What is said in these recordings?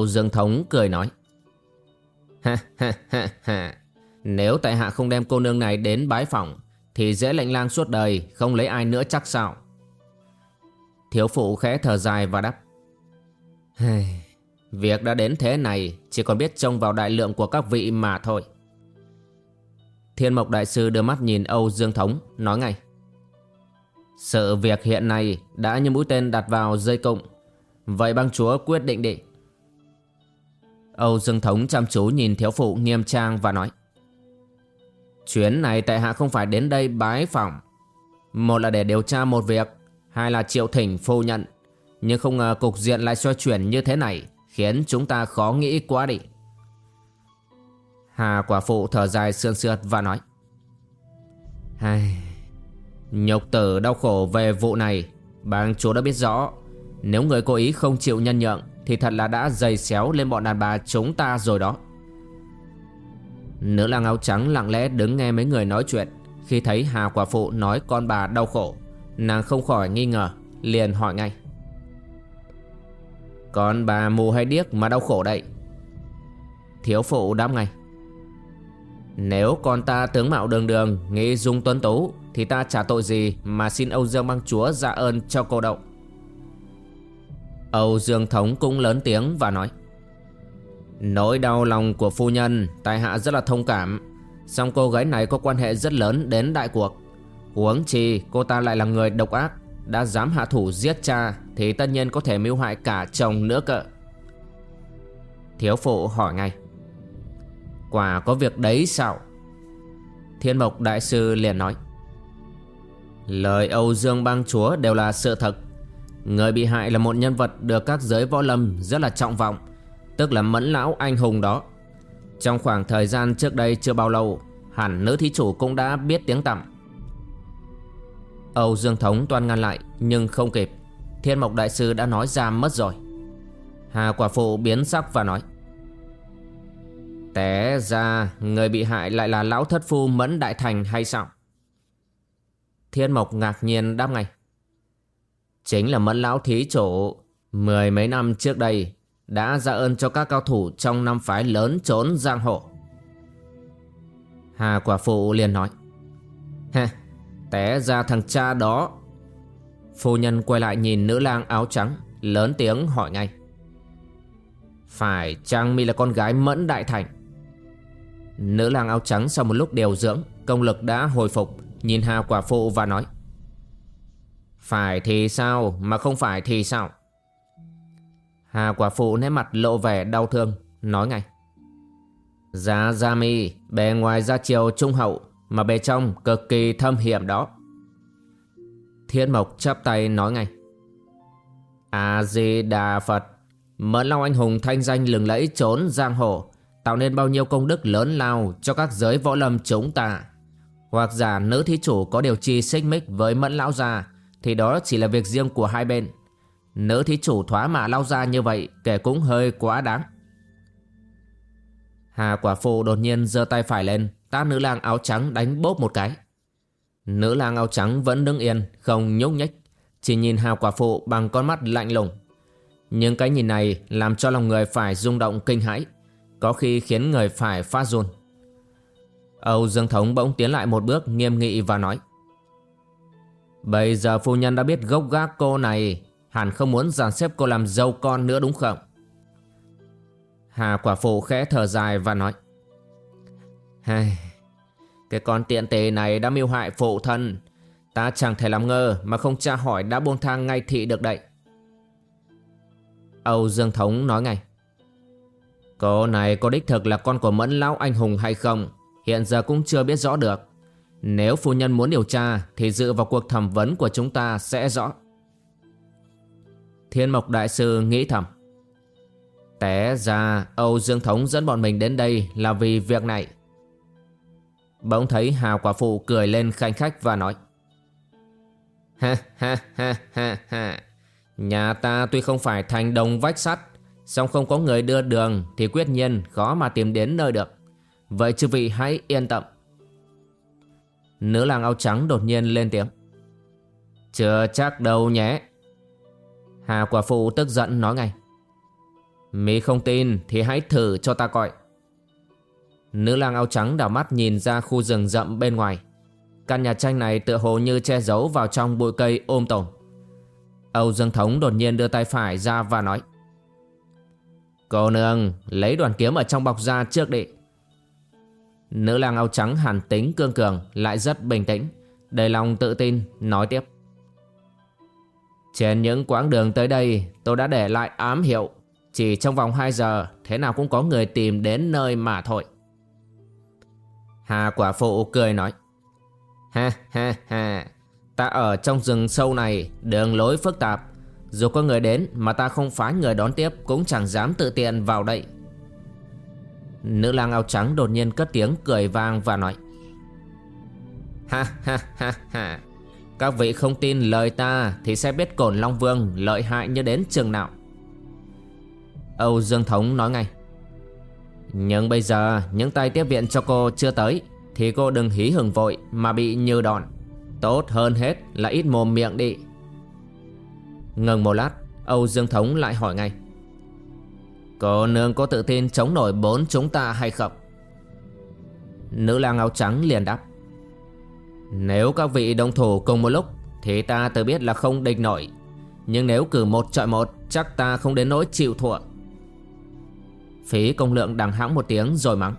Âu Dương Thống cười nói. Ha ha ha ha. Nếu tại hạ không đem cô nương này đến bái phỏng, thì dễ lệnh lang suốt đời, không lấy ai nữa chắc sao. Thiếu phụ khẽ thở dài và đáp. Việc đã đến thế này, chỉ còn biết trông vào đại lượng của các vị mà thôi. Thiên Mộc Đại Sư đưa mắt nhìn Âu Dương Thống, nói ngay. Sự việc hiện nay đã như mũi tên đặt vào dây cung. Vậy băng chúa quyết định đi. Âu Dương Thống chăm chú nhìn thiếu phụ nghiêm trang và nói, Chuyến này tại hạ không phải đến đây bái phỏng. Một là để điều tra một việc, Hai là triệu thỉnh phu nhận Nhưng không ngờ cục diện lại xoay chuyển như thế này, Khiến chúng ta khó nghĩ quá đi. Hà quả phụ thở dài sườn sượt và nói Hai... Nhục tử đau khổ về vụ này, Bang chúa đã biết rõ, Nếu người cố ý không chịu nhân nhượng thì thật là đã dày xéo lên bọn đàn bà chúng ta rồi đó. Nữ lang áo trắng lặng lẽ đứng nghe mấy người nói chuyện. Khi thấy Hà quả phụ nói con bà đau khổ, Nàng không khỏi nghi ngờ, Liền hỏi ngay. Con bà mù hay điếc mà đau khổ đây Thiếu phụ đáp ngay. Nếu con ta tướng mạo đường đường, Nghĩ dung tuấn tú, Thì ta trả tội gì mà xin Âu Dương băng chúa ra ơn cho cô động. Âu Dương Thống cũng lớn tiếng và nói, Nỗi đau lòng của phu nhân Tài hạ rất là thông cảm. Song cô gái này có quan hệ rất lớn đến đại cuộc. Huống chi cô ta lại là người độc ác, Đã dám hạ thủ giết cha Thì tất nhiên có thể mưu hại cả chồng nữa cỡ Thiếu phụ hỏi ngay, Quả có việc đấy sao? Thiên Mộc Đại Sư liền nói, Lời Âu Dương bang chúa đều là sự thật. Người bị hại là một nhân vật được các giới võ lâm rất là trọng vọng, Tức là mẫn lão anh hùng đó. Trong khoảng thời gian trước đây chưa bao lâu, Hẳn nữ thí chủ cũng đã biết tiếng tăm. Âu Dương Thống toan ngăn lại, Nhưng không kịp. Thiên Mộc Đại Sư đã nói ra mất rồi. Hà quả phụ biến sắc và nói, Té ra, người bị hại lại là lão thất phu Mẫn Đại Thành hay sao? Thiên Mộc ngạc nhiên đáp ngay Chính là mẫn lão thí chủ. Mười mấy năm trước đây, Đã ra ơn cho các cao thủ Trong năm phái lớn trốn giang hồ. Hà quả phụ liền nói Ha Té ra thằng cha đó. Phu nhân quay lại nhìn nữ lang áo trắng, Lớn tiếng hỏi ngay, Phải chăng mi là con gái mẫn đại thành? Nữ lang áo trắng sau một lúc điều dưỡng, Công lực đã hồi phục, Nhìn Hà quả phụ và nói phải thì sao? Mà không phải thì sao? Hà quả phụ nét mặt lộ vẻ đau thương, Nói ngay. Giá Gia Mi, Bề ngoài ra chiều trung hậu, Mà bề trong cực kỳ thâm hiểm đó. Thiên Mộc chắp tay nói ngay. A-di-đà Phật Mẫn Long Anh Hùng thanh danh lừng lẫy trốn giang hồ, Tạo nên bao nhiêu công đức lớn lao Cho các giới võ lâm chúng ta. Hoặc giả nữ thí chủ có điều chi xích mích với Mẫn Lão Gia thì đó chỉ là việc riêng của hai bên. Nữ thí chủ thoá mạ lao ra như vậy Kể cũng hơi quá đáng. Hà quả phụ đột nhiên giơ tay phải lên Tát nữ lang áo trắng đánh bốp một cái. Nữ lang áo trắng vẫn đứng yên, Không nhúc nhích, Chỉ nhìn Hà quả phụ bằng con mắt lạnh lùng. Những cái nhìn này Làm cho lòng người phải rung động kinh hãi, Có khi khiến người phải phát run. Âu Dương Thống bỗng tiến lại một bước, nghiêm nghị và nói Bây giờ phu nhân đã biết gốc gác cô này. Hẳn không muốn dàn xếp cô làm dâu con nữa đúng không? Hà quả phụ khẽ thở dài và nói Hai, Cái con tiện tề này đã mưu hại phụ thân. Ta chẳng thể làm ngơ mà không tra hỏi đã buông thang ngay thị được đậy Âu Dương Thống nói ngay Cô này có đích thực là con của Mẫn Lão Anh Hùng hay không? Hiện giờ cũng chưa biết rõ được. Nếu phu nhân muốn điều tra, Thì dựa vào cuộc thẩm vấn của chúng ta sẽ rõ. Thiên Mộc Đại Sư nghĩ thầm. Té ra, Âu Dương Thống dẫn bọn mình đến đây là vì việc này. Bỗng thấy Hào Quả Phụ cười lên khanh khách và nói. Ha ha ha ha ha. Nhà ta tuy không phải thành đồng vách sắt, song không có người đưa đường Thì quyết nhiên khó mà tìm đến nơi được. Vậy chư vị hãy yên tâm. Nữ lang áo trắng đột nhiên lên tiếng. Chưa chắc đâu nhé. Hà quả phụ tức giận nói ngay. Mỹ không tin thì hãy thử cho ta coi. Nữ lang áo trắng đảo mắt nhìn ra khu rừng rậm bên ngoài. Căn nhà tranh này tựa hồ như che giấu vào trong bụi cây ôm tổm Âu Dương Thống đột nhiên đưa tay phải ra và nói. Cô nương, lấy đoàn kiếm ở trong bọc ra trước đi. Nữ lang áo trắng hàn tính cương cường, lại rất bình tĩnh. Đầy lòng tự tin, nói tiếp. Trên những quãng đường tới đây, tôi đã để lại ám hiệu. Chỉ trong vòng 2 giờ, thế nào cũng có người tìm đến nơi mà thôi. Hà quả phụ cười nói. Ha ha ha. Ta ở trong rừng sâu này, Đường lối phức tạp. Dù có người đến mà ta không phái người đón tiếp, Cũng chẳng dám tự tiện vào đây. Nữ lang áo trắng đột nhiên cất tiếng cười vang và nói, Ha ha ha ha. Các vị không tin lời ta Thì sẽ biết cổn Long Vương lợi hại như đến chừng nào. Âu Dương Thống nói ngay, Nhưng bây giờ những tay tiếp viện cho cô chưa tới Thì cô đừng hí hừng vội mà bị như đòn. Tốt hơn hết là ít mồm miệng đi. Ngừng một lát, Âu Dương Thống lại hỏi ngay Cô nương có tự tin chống nổi bốn chúng ta hay không? Nữ lang áo trắng liền đáp. Nếu các vị đồng thủ cùng một lúc, Thì ta tự biết là không địch nổi. Nhưng nếu cử một chọi một, Chắc ta không đến nỗi chịu thua. Phí công lượng đằng hãng một tiếng rồi mắng.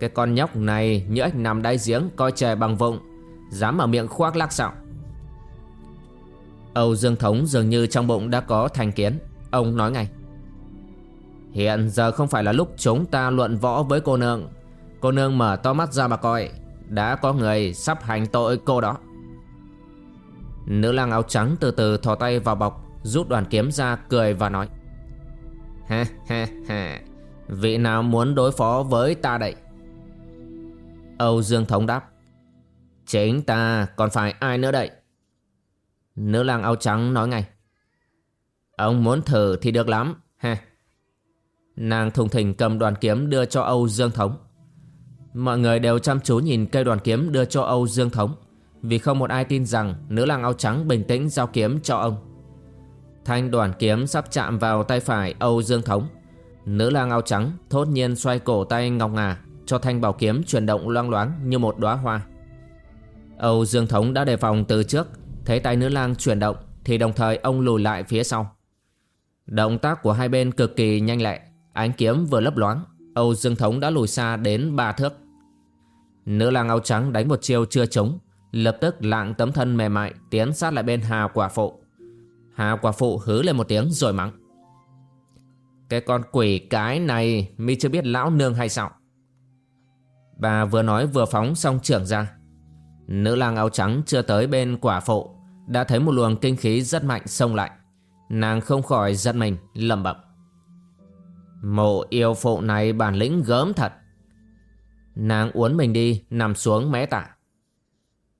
Cái con nhóc này như ếch nằm đáy giếng, coi trời bằng vụng, Dám mở miệng khoác lác sao? Âu Dương Thống dường như trong bụng đã có thành kiến. Ông nói ngay. Hiện giờ không phải là lúc chúng ta luận võ với cô nương. Cô nương mở to mắt ra mà coi, Đã có người sắp hành tội cô đó. Nữ lang áo trắng từ từ thò tay vào bọc, Rút đoàn kiếm ra, cười và nói Ha ha ha Vị nào muốn đối phó với ta đây? Âu Dương Thống đáp, Chính ta, còn phải ai nữa đây? Nữ lang áo trắng nói ngay, Ông muốn thử thì được lắm ha Nàng thùng thình cầm đoàn kiếm đưa cho Âu Dương Thống. Mọi người đều chăm chú nhìn cây đoàn kiếm đưa cho Âu Dương Thống, Vì không một ai tin rằng nữ lang áo trắng bình tĩnh giao kiếm cho ông. Thanh đoàn kiếm sắp chạm vào tay phải Âu Dương Thống. Nữ lang áo trắng thốt nhiên xoay cổ tay ngọc ngà, Cho thanh bảo kiếm chuyển động loang loáng như một đóa hoa. Âu Dương Thống đã đề phòng từ trước, Thấy tay nữ lang chuyển động Thì đồng thời ông lùi lại phía sau. Động tác của hai bên cực kỳ nhanh lẹ Ánh kiếm vừa lấp loáng, Âu Dương Thống đã lùi xa đến ba thước. Nữ lang áo trắng đánh một chiêu chưa trúng, Lập tức lạng tấm thân mềm mại Tiến sát lại bên Hà Quả Phụ. Hà Quả Phụ hứ lên một tiếng rồi mắng. Cái con quỷ cái này, mi chưa biết lão nương hay sao? Bà vừa nói vừa phóng xong trưởng ra. Nữ lang áo trắng chưa tới bên quả phụ, Đã thấy một luồng kinh khí rất mạnh xông lại. Nàng không khỏi giật mình lầm bẩm. Mộ yêu phụ này bản lĩnh gớm thật. Nàng uốn mình đi, Nằm xuống mé tả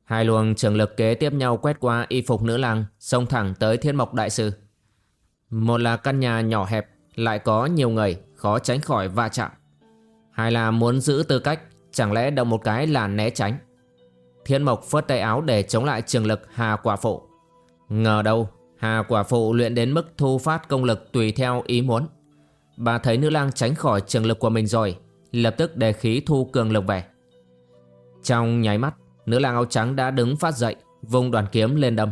Hai luồng trường lực kế tiếp nhau quét qua y phục nữ lang, Xông thẳng tới thiên mộc đại sư. Một là căn nhà nhỏ hẹp, Lại có nhiều người, Khó tránh khỏi va chạm. Hai là muốn giữ tư cách, Chẳng lẽ động một cái là né tránh. Thiên mộc phớt tay áo để chống lại trường lực Hà Quả Phụ. Ngờ đâu, Hà Quả Phụ luyện đến mức thu phát công lực tùy theo ý muốn. Bà thấy nữ lang tránh khỏi trường lực của mình rồi, Lập tức đề khí thu cường lực về. Trong nháy mắt, Nữ lang áo trắng đã đứng phát dậy Vùng đoàn kiếm lên đâm.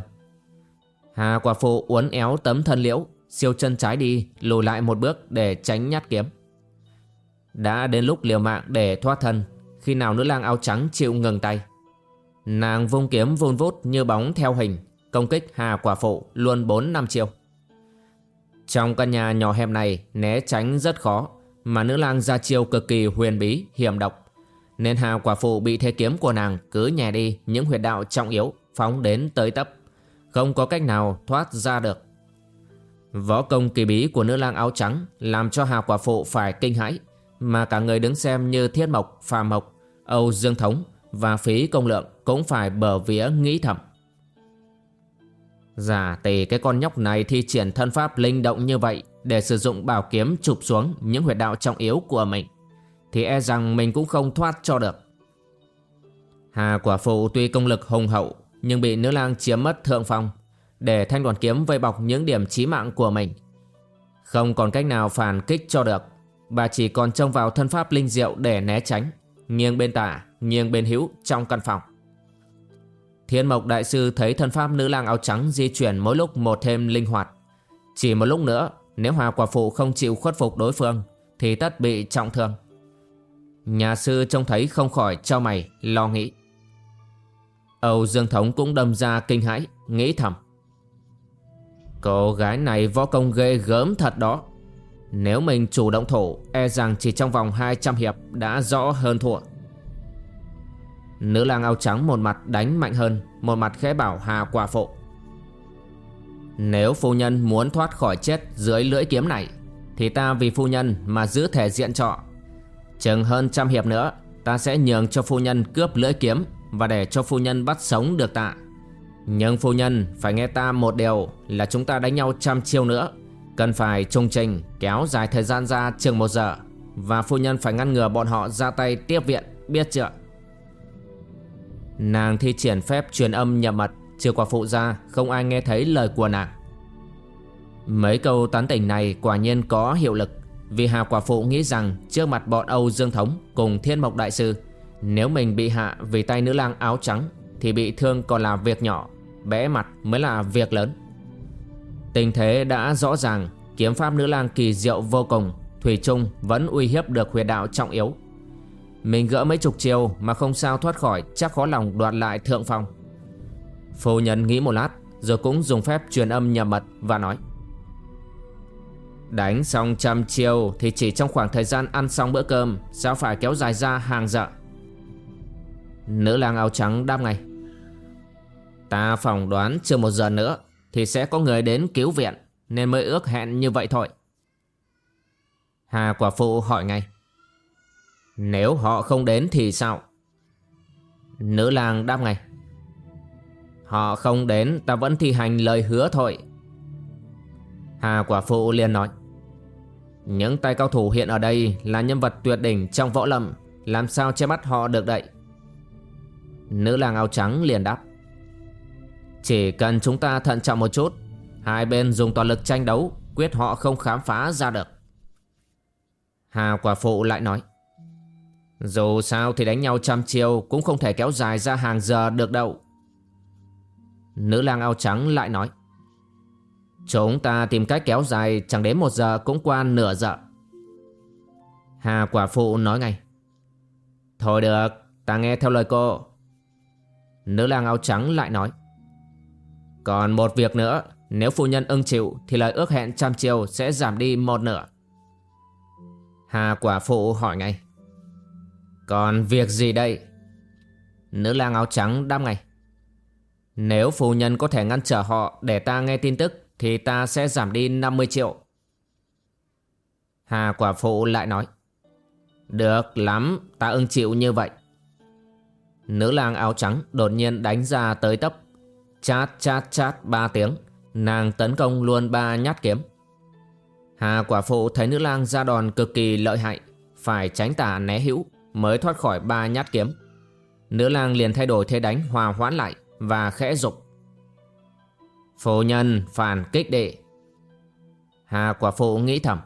Hà quả phụ uốn éo tấm thân liễu, Siêu chân trái đi, Lùi lại một bước để tránh nhát kiếm. Đã đến lúc liều mạng để thoát thân, Khi nào nữ lang áo trắng chịu ngừng tay. Nàng vung kiếm vun vút như bóng theo hình, Công kích Hà quả phụ luôn 4 năm chiêu trong căn nhà nhỏ hẹp này Né tránh rất khó Mà nữ lang ra chiêu cực kỳ huyền bí Hiểm độc. Nên hào quả phụ bị thế kiếm của nàng Cứ nhè đi những huyệt đạo trọng yếu Phóng đến tới tấp. Không có cách nào thoát ra được. Võ công kỳ bí của nữ lang áo trắng Làm cho hào quả phụ phải kinh hãi Mà cả người đứng xem như Thiết Mộc, Phà Mộc Âu Dương Thống Và Phí Công Lượng cũng phải bờ vía nghĩ thầm. Giả tỷ cái con nhóc này thi triển thân pháp linh động như vậy Để sử dụng bảo kiếm chụp xuống những huyệt đạo trọng yếu của mình Thì e rằng mình cũng không thoát cho được. Hà quả phụ tuy công lực hùng hậu Nhưng bị nữ lang chiếm mất thượng phong Để thanh đoàn kiếm vây bọc những điểm chí mạng của mình. Không còn cách nào phản kích cho được Bà chỉ còn trông vào thân pháp linh diệu để né tránh Nghiêng bên tả, nghiêng bên hữu trong căn phòng. Thiên Mộc Đại Sư thấy thân pháp nữ lang áo trắng di chuyển mỗi lúc một thêm linh hoạt. Chỉ một lúc nữa, nếu Hòa Quả Phụ không chịu khuất phục đối phương, thì tất bị trọng thương. Nhà sư trông thấy không khỏi cho mày, lo nghĩ. Âu Dương Thống cũng đâm ra kinh hãi, nghĩ thầm. Cô gái này võ công ghê gớm thật đó. Nếu mình chủ động thủ, e rằng chỉ trong vòng 200 hiệp đã rõ hơn thua. Nữ lang áo trắng một mặt đánh mạnh hơn, Một mặt khẽ bảo Hà quả phụ Nếu phu nhân muốn thoát khỏi chết dưới lưỡi kiếm này, Thì ta vì phu nhân mà giữ thể diện trọ. Chừng hơn trăm hiệp nữa, Ta sẽ nhường cho phu nhân cướp lưỡi kiếm Và để cho phu nhân bắt sống được ta. Nhưng phu nhân phải nghe ta một điều Là chúng ta đánh nhau trăm chiêu nữa. Cần phải trung trình kéo dài thời gian ra chừng một giờ Và phu nhân phải ngăn ngừa bọn họ ra tay tiếp viện, Biết chưa? Nàng thi triển phép truyền âm nhập mật, Chưa qua phụ ra không ai nghe thấy lời của nàng. Mấy câu tán tỉnh này quả nhiên có hiệu lực, Vì Hà Quả Phụ nghĩ rằng trước mặt bọn Âu Dương Thống cùng Thiên Mộc Đại Sư, Nếu mình bị hạ vì tay nữ lang áo trắng Thì bị thương còn là việc nhỏ, Bẽ mặt mới là việc lớn. Tình thế đã rõ ràng, Kiếm pháp nữ lang kỳ diệu vô cùng, Thủy Trung vẫn uy hiếp được huyệt đạo trọng yếu mình gỡ mấy chục chiều mà không sao thoát khỏi, Chắc khó lòng đoạt lại thượng phong. Phu nhân nghĩ một lát, Rồi cũng dùng phép truyền âm nhầm mật và nói. Đánh xong trăm chiều Thì chỉ trong khoảng thời gian ăn xong bữa cơm, Sao phải kéo dài ra hàng dợ Nữ lang áo trắng đáp ngay. Ta phỏng đoán chưa một giờ nữa Thì sẽ có người đến cứu viện, Nên mới ước hẹn như vậy thôi. Hà quả phụ hỏi ngay nếu họ không đến thì sao? Nữ lang đáp ngay. Họ không đến, ta vẫn thi hành lời hứa thôi. Hà quả phụ liền nói. Những tay cao thủ hiện ở đây là nhân vật tuyệt đỉnh trong võ lâm. Làm sao che mắt họ được đậy? Nữ lang áo trắng liền đáp. Chỉ cần chúng ta thận trọng một chút. Hai bên dùng toàn lực tranh đấu. Quyết họ không khám phá ra được. Hà quả phụ lại nói. Dù sao thì đánh nhau trăm chiêu cũng không thể kéo dài ra hàng giờ được đâu. Nữ lang áo trắng lại nói. Chúng ta tìm cách kéo dài chẳng đến một giờ cũng qua nửa giờ. Hà quả phụ nói ngay. Thôi được, ta nghe theo lời cô. Nữ lang áo trắng lại nói. Còn một việc nữa, nếu phu nhân ưng chịu thì lời ước hẹn trăm chiêu sẽ giảm đi một nửa. Hà quả phụ hỏi ngay. Còn việc gì đây? Nữ lang áo trắng đáp ngay. Nếu phu nhân có thể ngăn trở họ để ta nghe tin tức thì ta sẽ giảm đi 50 triệu. Hà quả phụ lại nói. Được lắm, ta ưng chịu như vậy. Nữ lang áo trắng đột nhiên đánh ra tới tấp. Chát chát chát ba tiếng. Nàng tấn công luôn ba nhát kiếm. Hà quả phụ thấy nữ lang ra đòn cực kỳ lợi hại. Phải tránh tả né hữu mới thoát khỏi ba nhát kiếm. Nữ lang liền thay đổi thế đánh, hòa hoãn lại và khẽ dục. Phu nhân phản kích đệ. Hà quả phụ nghĩ thầm.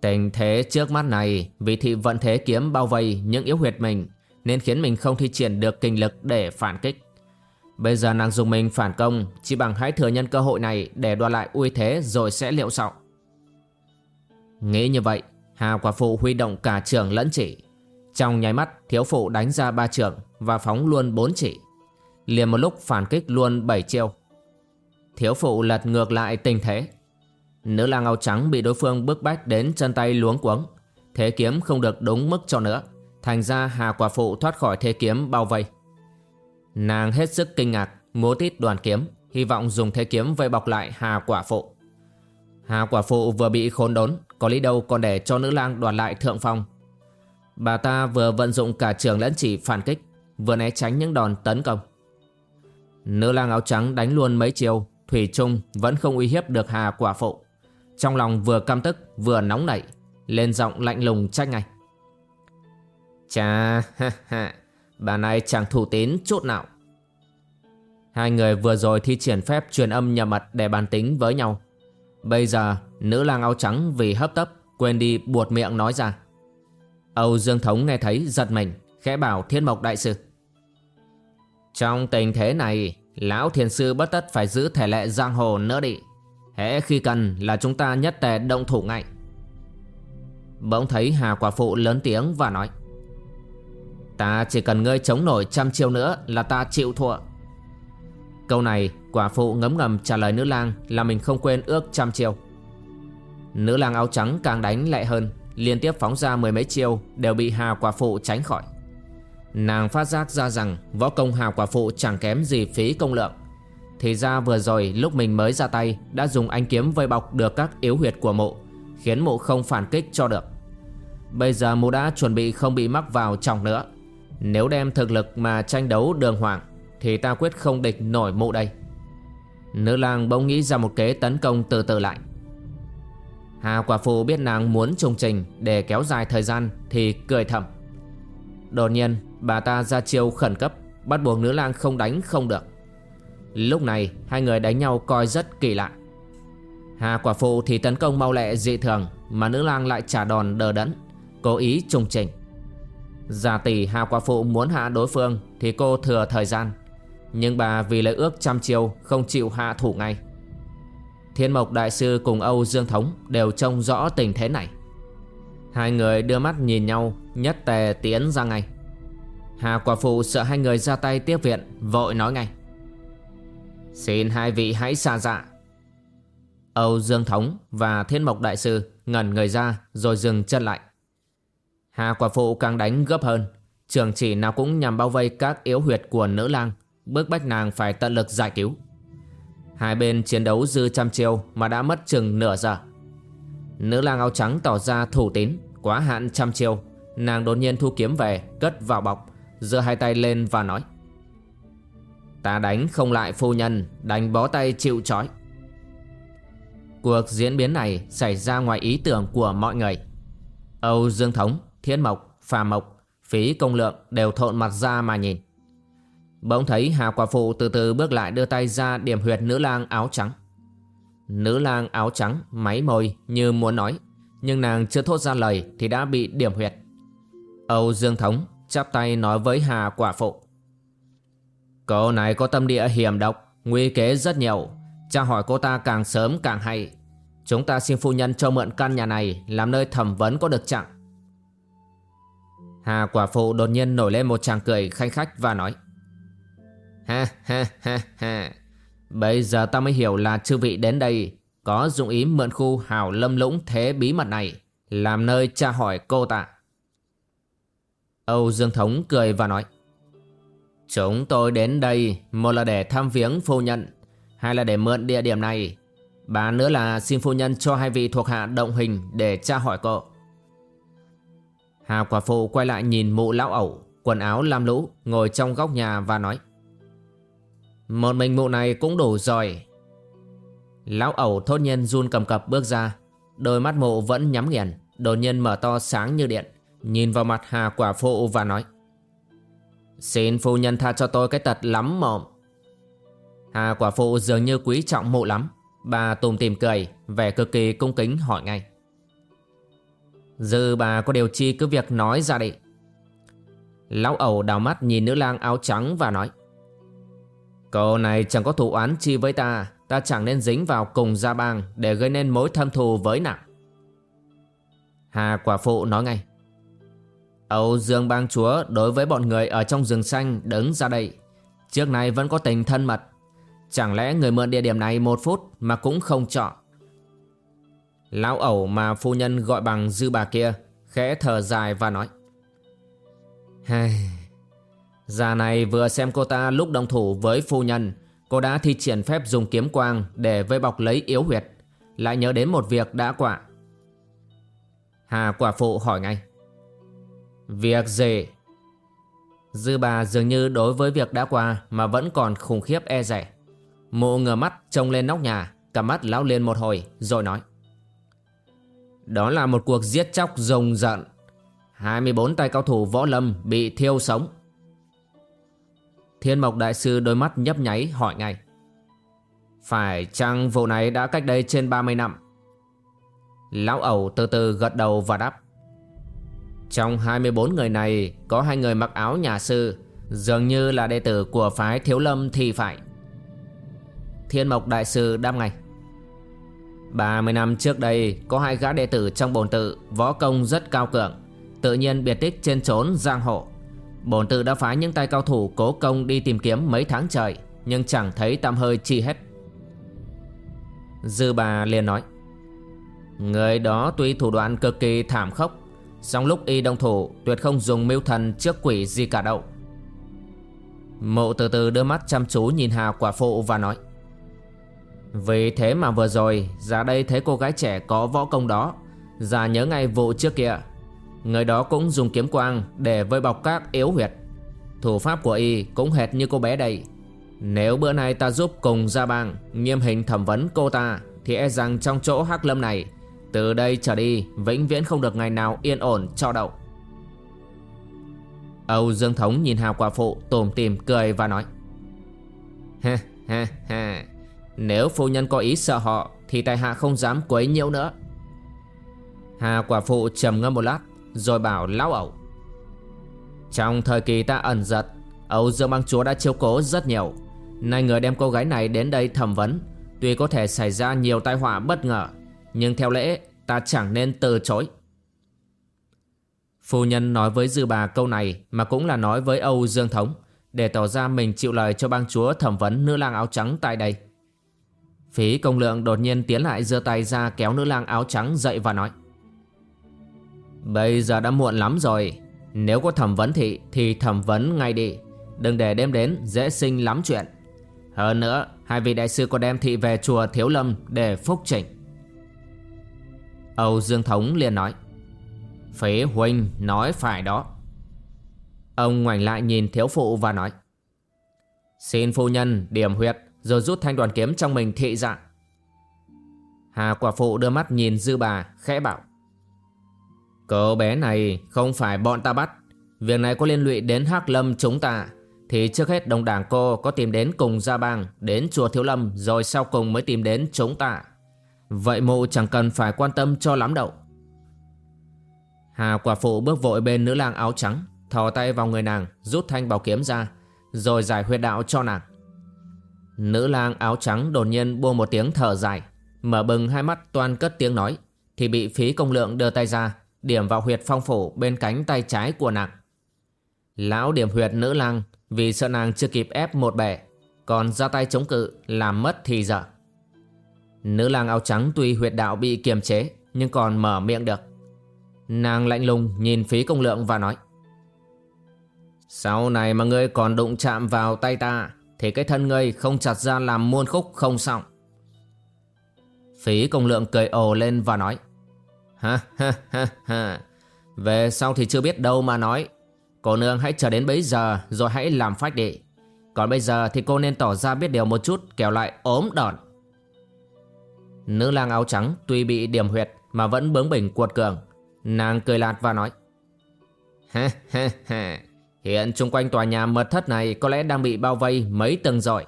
Tình thế trước mắt này, vì thị vận thế kiếm bao vây những yếu huyệt mình, nên khiến mình không thi triển được kinh lực để phản kích. Bây giờ nàng dùng mình phản công, Chỉ bằng hãy thừa nhân cơ hội này Để đoạt lại uy thế rồi sẽ liệu sau Nghĩ như vậy, Hà quả phụ huy động cả trường lẫn chỉ trong nháy mắt, thiếu phụ đánh ra ba trường Và phóng luôn bốn chỉ. Liền một lúc phản kích luôn bảy chiêu. Thiếu phụ lật ngược lại tình thế. Nữ lang áo trắng bị đối phương bức bách đến chân tay luống cuống. Thế kiếm không được đúng mức cho nữa. Thành ra Hà quả phụ thoát khỏi thế kiếm bao vây. Nàng hết sức kinh ngạc, Múa tít đoàn kiếm, Hy vọng dùng thế kiếm vây bọc lại Hà quả phụ. Hà quả phụ vừa bị khốn đốn, Có lý đâu còn để cho nữ lang đoạt lại thượng phong. Bà ta vừa vận dụng cả trường lẫn chỉ phản kích, Vừa né tránh những đòn tấn công. Nữ lang áo trắng đánh luôn mấy chiều Thủy Trung vẫn không uy hiếp được Hà quả phụ. Trong lòng vừa căm tức, vừa nóng nảy, Lên giọng lạnh lùng trách ngay. Chà, ha ha, Bà này chẳng thủ tín chút nào. Hai người vừa rồi thi triển phép truyền âm nhà mật để bàn tính với nhau. Bây giờ, nữ lang áo trắng vì hấp tấp, Quên đi buột miệng nói ra. Âu Dương Thống nghe thấy giật mình, Khẽ bảo Thiên Mộc Đại Sư. Trong tình thế này, Lão Thiền Sư bất tất phải giữ thể lệ giang hồ nữa đi. Hễ khi cần là chúng ta nhất tề động thủ ngay. Bỗng thấy Hà Quả Phụ lớn tiếng và nói, Ta chỉ cần ngươi chống nổi trăm chiêu nữa là ta chịu thua. Câu này, quả phụ ngấm ngầm trả lời nữ lang là mình không quên ước trăm chiêu. Nữ lang áo trắng càng đánh lại hơn. Liên tiếp phóng ra mười mấy chiêu đều bị Hà quả phụ tránh khỏi. Nàng phát giác ra rằng võ công Hà quả phụ chẳng kém gì phí công lượng. Thì ra vừa rồi lúc mình mới ra tay đã dùng anh kiếm vây bọc được các yếu huyệt của mụ Khiến mụ không phản kích cho được. Bây giờ mụ đã chuẩn bị không bị mắc vào trọng nữa. Nếu đem thực lực mà tranh đấu đường hoàng, Thì ta quyết không địch nổi mụ đây. Nữ lang bỗng nghĩ ra một kế tấn công từ từ lại. Hà quả phụ biết nàng muốn trùng trình Để kéo dài thời gian Thì cười thầm. Đột nhiên, bà ta ra chiêu khẩn cấp, Bắt buộc nữ lang không đánh không được. Lúc này, hai người đánh nhau coi rất kỳ lạ. Hà quả phụ thì tấn công mau lẹ dị thường Mà nữ lang lại trả đòn đờ đẫn, Cố ý trùng trình Giả tỷ Hà Quả Phụ muốn hạ đối phương Thì cô thừa thời gian, Nhưng bà vì lời ước trăm chiêu Không chịu hạ thủ ngay. Thiên Mộc Đại Sư cùng Âu Dương Thống Đều trông rõ tình thế này. Hai người đưa mắt nhìn nhau, Nhất tề tiến ra ngay. Hà Quả Phụ sợ hai người ra tay tiếp viện, Vội nói ngay. Xin hai vị hãy xa dạ. Âu Dương Thống và Thiên Mộc Đại Sư ngẩn người ra rồi dừng chân lại. Hà quả phụ càng đánh gấp hơn. Trường chỉ nào cũng nhằm bao vây các yếu huyệt của nữ lang, Bước bách nàng phải tận lực giải cứu. Hai bên chiến đấu dư trăm chiêu Mà đã mất chừng nửa giờ. Nữ lang áo trắng tỏ ra thủ tín Quá hạn trăm chiêu. Nàng đột nhiên thu kiếm về Cất vào bọc giơ hai tay lên và nói Ta đánh không lại phu nhân Đánh bó tay chịu trói. Cuộc diễn biến này xảy ra ngoài ý tưởng của mọi người. Âu Dương Thống Thiên Mộc, Phà Mộc, Phí Công Lượng đều thộn mặt ra mà nhìn. Bỗng thấy Hà Quả Phụ từ từ bước lại đưa tay ra điểm huyệt nữ lang áo trắng. Nữ lang áo trắng máy môi như muốn nói, nhưng nàng chưa thốt ra lời thì đã bị điểm huyệt. Âu Dương Thống chắp tay nói với Hà Quả Phụ. Cô này có tâm địa hiểm độc, nguy kế rất nhiều. Cha hỏi cô ta càng sớm càng hay. Chúng ta xin phu nhân cho mượn căn nhà này làm nơi thẩm vấn có được chẳng? Hà quả phụ đột nhiên nổi lên một tràng cười khanh khách và nói Ha ha ha ha. Bây giờ ta mới hiểu là chư vị đến đây Có dụng ý mượn khu hào lâm lũng thế bí mật này, Làm nơi tra hỏi cô ta. Âu Dương Thống cười và nói, Chúng tôi đến đây, Một là để thăm viếng phu nhân, Hai là để mượn địa điểm này. Ba nữa là xin phu nhân cho hai vị thuộc hạ động hình Để tra hỏi cô. Hà quả phụ quay lại nhìn mụ lão ẩu, Quần áo lam lũ, Ngồi trong góc nhà và nói một mình mụ này cũng đủ rồi Lão ẩu thốt nhiên run cầm cập bước ra. Đôi mắt mụ vẫn nhắm nghiền, Đột nhiên mở to sáng như điện, Nhìn vào mặt Hà quả phụ và nói, Xin phu nhân tha cho tôi cái tật lắm mộm Hà quả phụ dường như quý trọng mụ lắm. Bà tùm tìm cười, Vẻ cực kỳ cung kính hỏi ngay, Dư bà có điều chi cứ việc nói ra đi. Lão ẩu đào mắt nhìn nữ lang áo trắng và nói Cậu này chẳng có thù oán chi với ta. Ta chẳng nên dính vào cùng gia bang Để gây nên mối thâm thù với nặng Hà quả phụ nói ngay. Âu Dương bang chúa, đối với bọn người ở trong rừng xanh đứng ra đây, Trước này vẫn có tình thân mật. Chẳng lẽ người mượn địa điểm này một phút mà cũng không chọn Lão ẩu mà phu nhân gọi bằng dư bà kia, Khẽ thở dài và nói. Hây Già này vừa xem cô ta lúc đồng thủ với phu nhân. Cô đã thi triển phép dùng kiếm quang Để vây bọc lấy yếu huyệt. Lại nhớ đến một việc đã quả. Hà quả phụ hỏi ngay. Việc gì? Dư bà dường như đối với việc đã qua Mà vẫn còn khủng khiếp e rẻ Mụ ngờ mắt trông lên nóc nhà, Cả mắt lão lên một hồi, rồi nói. Đó là một cuộc giết chóc rồng rợn. 24 tay cao thủ võ lâm bị thiêu sống. Thiên Mộc Đại Sư đôi mắt nhấp nháy hỏi ngay. Phải chăng vụ này đã cách đây trên 30 năm? Lão ẩu từ từ gật đầu và đáp. Trong 24 người này, có hai người mặc áo nhà sư, Dường như là đệ tử của phái Thiếu Lâm thì phải. Thiên Mộc Đại Sư đáp ngay. 30 năm trước đây, có hai gã đệ tử trong bồn tự, võ công rất cao cường, Tự nhiên biệt tích trên trốn giang hộ Bổn tự đã phái những tay cao thủ cố công đi tìm kiếm mấy tháng trời, Nhưng chẳng thấy tăm hơi chi hết. Dư bà liền nói, Người đó tuy thủ đoạn cực kỳ thảm khốc, song lúc y đồng thủ, tuyệt không dùng mưu thần trước quỷ gì cả đâu. Mộ từ từ đưa mắt chăm chú nhìn Hà quả phụ và nói, Vì thế mà vừa rồi, Ra đây thấy cô gái trẻ có võ công đó, Già nhớ ngay vụ trước kia Người đó cũng dùng kiếm quang để vơi bọc các yếu huyệt. Thủ pháp của y cũng hệt như cô bé đây. Nếu bữa nay ta giúp cùng gia bang Nghiêm hình thẩm vấn cô ta, Thì e rằng trong chỗ hắc lâm này, Từ đây trở đi Vĩnh viễn không được ngày nào yên ổn cho đậu. Âu Dương Thống nhìn Hào quả phụ tủm tìm cười và nói Ha ha ha Nếu phu nhân có ý sợ họ Thì tài hạ không dám quấy nhiễu nữa. Hà quả phụ trầm ngâm một lát rồi bảo lão ẩu. Trong thời kỳ ta ẩn giật Âu Dương bang chúa đã chiếu cố rất nhiều. Nay người đem cô gái này đến đây thẩm vấn, Tuy có thể xảy ra nhiều tai họa bất ngờ, Nhưng theo lễ ta chẳng nên từ chối. Phu nhân nói với dư bà câu này Mà cũng là nói với Âu Dương Thống, Để tỏ ra mình chịu lời cho bang chúa thẩm vấn nữ lang áo trắng tại đây. Phí công lượng đột nhiên tiến lại giơ tay ra kéo nữ lang áo trắng dậy và nói. Bây giờ đã muộn lắm rồi. Nếu có thẩm vấn thị thì thẩm vấn ngay đi. Đừng để đêm đến dễ sinh lắm chuyện. Hơn nữa, Hai vị đại sư có đem thị về chùa Thiếu Lâm Để phúc chỉnh Âu Dương Thống liền nói, Phế huynh nói phải đó. Ông ngoảnh lại nhìn thiếu phụ và nói, Xin phu nhân điểm huyệt Rồi rút thanh đoàn kiếm trong mình thị dạng Hà quả phụ đưa mắt nhìn dư bà, khẽ bảo Cô bé này không phải bọn ta bắt. Việc này có liên lụy đến Hắc Lâm chúng ta. Thì trước hết đồng đảng cô có tìm đến cùng Gia Bang, Đến chùa Thiếu Lâm, Rồi sau cùng mới tìm đến chúng ta. Vậy mụ chẳng cần phải quan tâm cho lắm đâu. Hà quả phụ bước vội bên nữ lang áo trắng, Thò tay vào người nàng, Rút thanh bảo kiếm ra, Rồi giải huyệt đạo cho nàng. Nữ lang áo trắng đột nhiên buông một tiếng thở dài, Mở bừng hai mắt toan cất tiếng nói, Thì bị phí công lượng đưa tay ra Điểm vào huyệt phong phủ bên cánh tay trái của nàng. Lão điểm huyệt nữ lang Vì sợ nàng chưa kịp ép một bể, Còn ra tay chống cự Làm mất thì giờ. Nữ lang áo trắng tuy huyệt đạo bị kiềm chế Nhưng còn mở miệng được. Nàng lạnh lùng nhìn phí công lượng và nói Sau này mà ngươi còn đụng chạm vào tay ta Thì cái thân ngươi không chặt ra làm muôn khúc không xong. Phí công lượng cười ồ lên và nói Ha ha ha ha. Về sau thì chưa biết đâu mà nói. Cô nương hãy chờ đến bấy giờ rồi hãy làm phách đi. Còn bây giờ thì cô nên tỏ ra biết điều một chút kẻo lại ốm đòn. Nữ lang áo trắng tuy bị điểm huyệt mà vẫn bướng bỉnh cuột cường. Nàng cười lạt và nói. Ha ha ha. Hiện chung quanh tòa nhà mật thất này có lẽ đang bị bao vây mấy tầng rồi.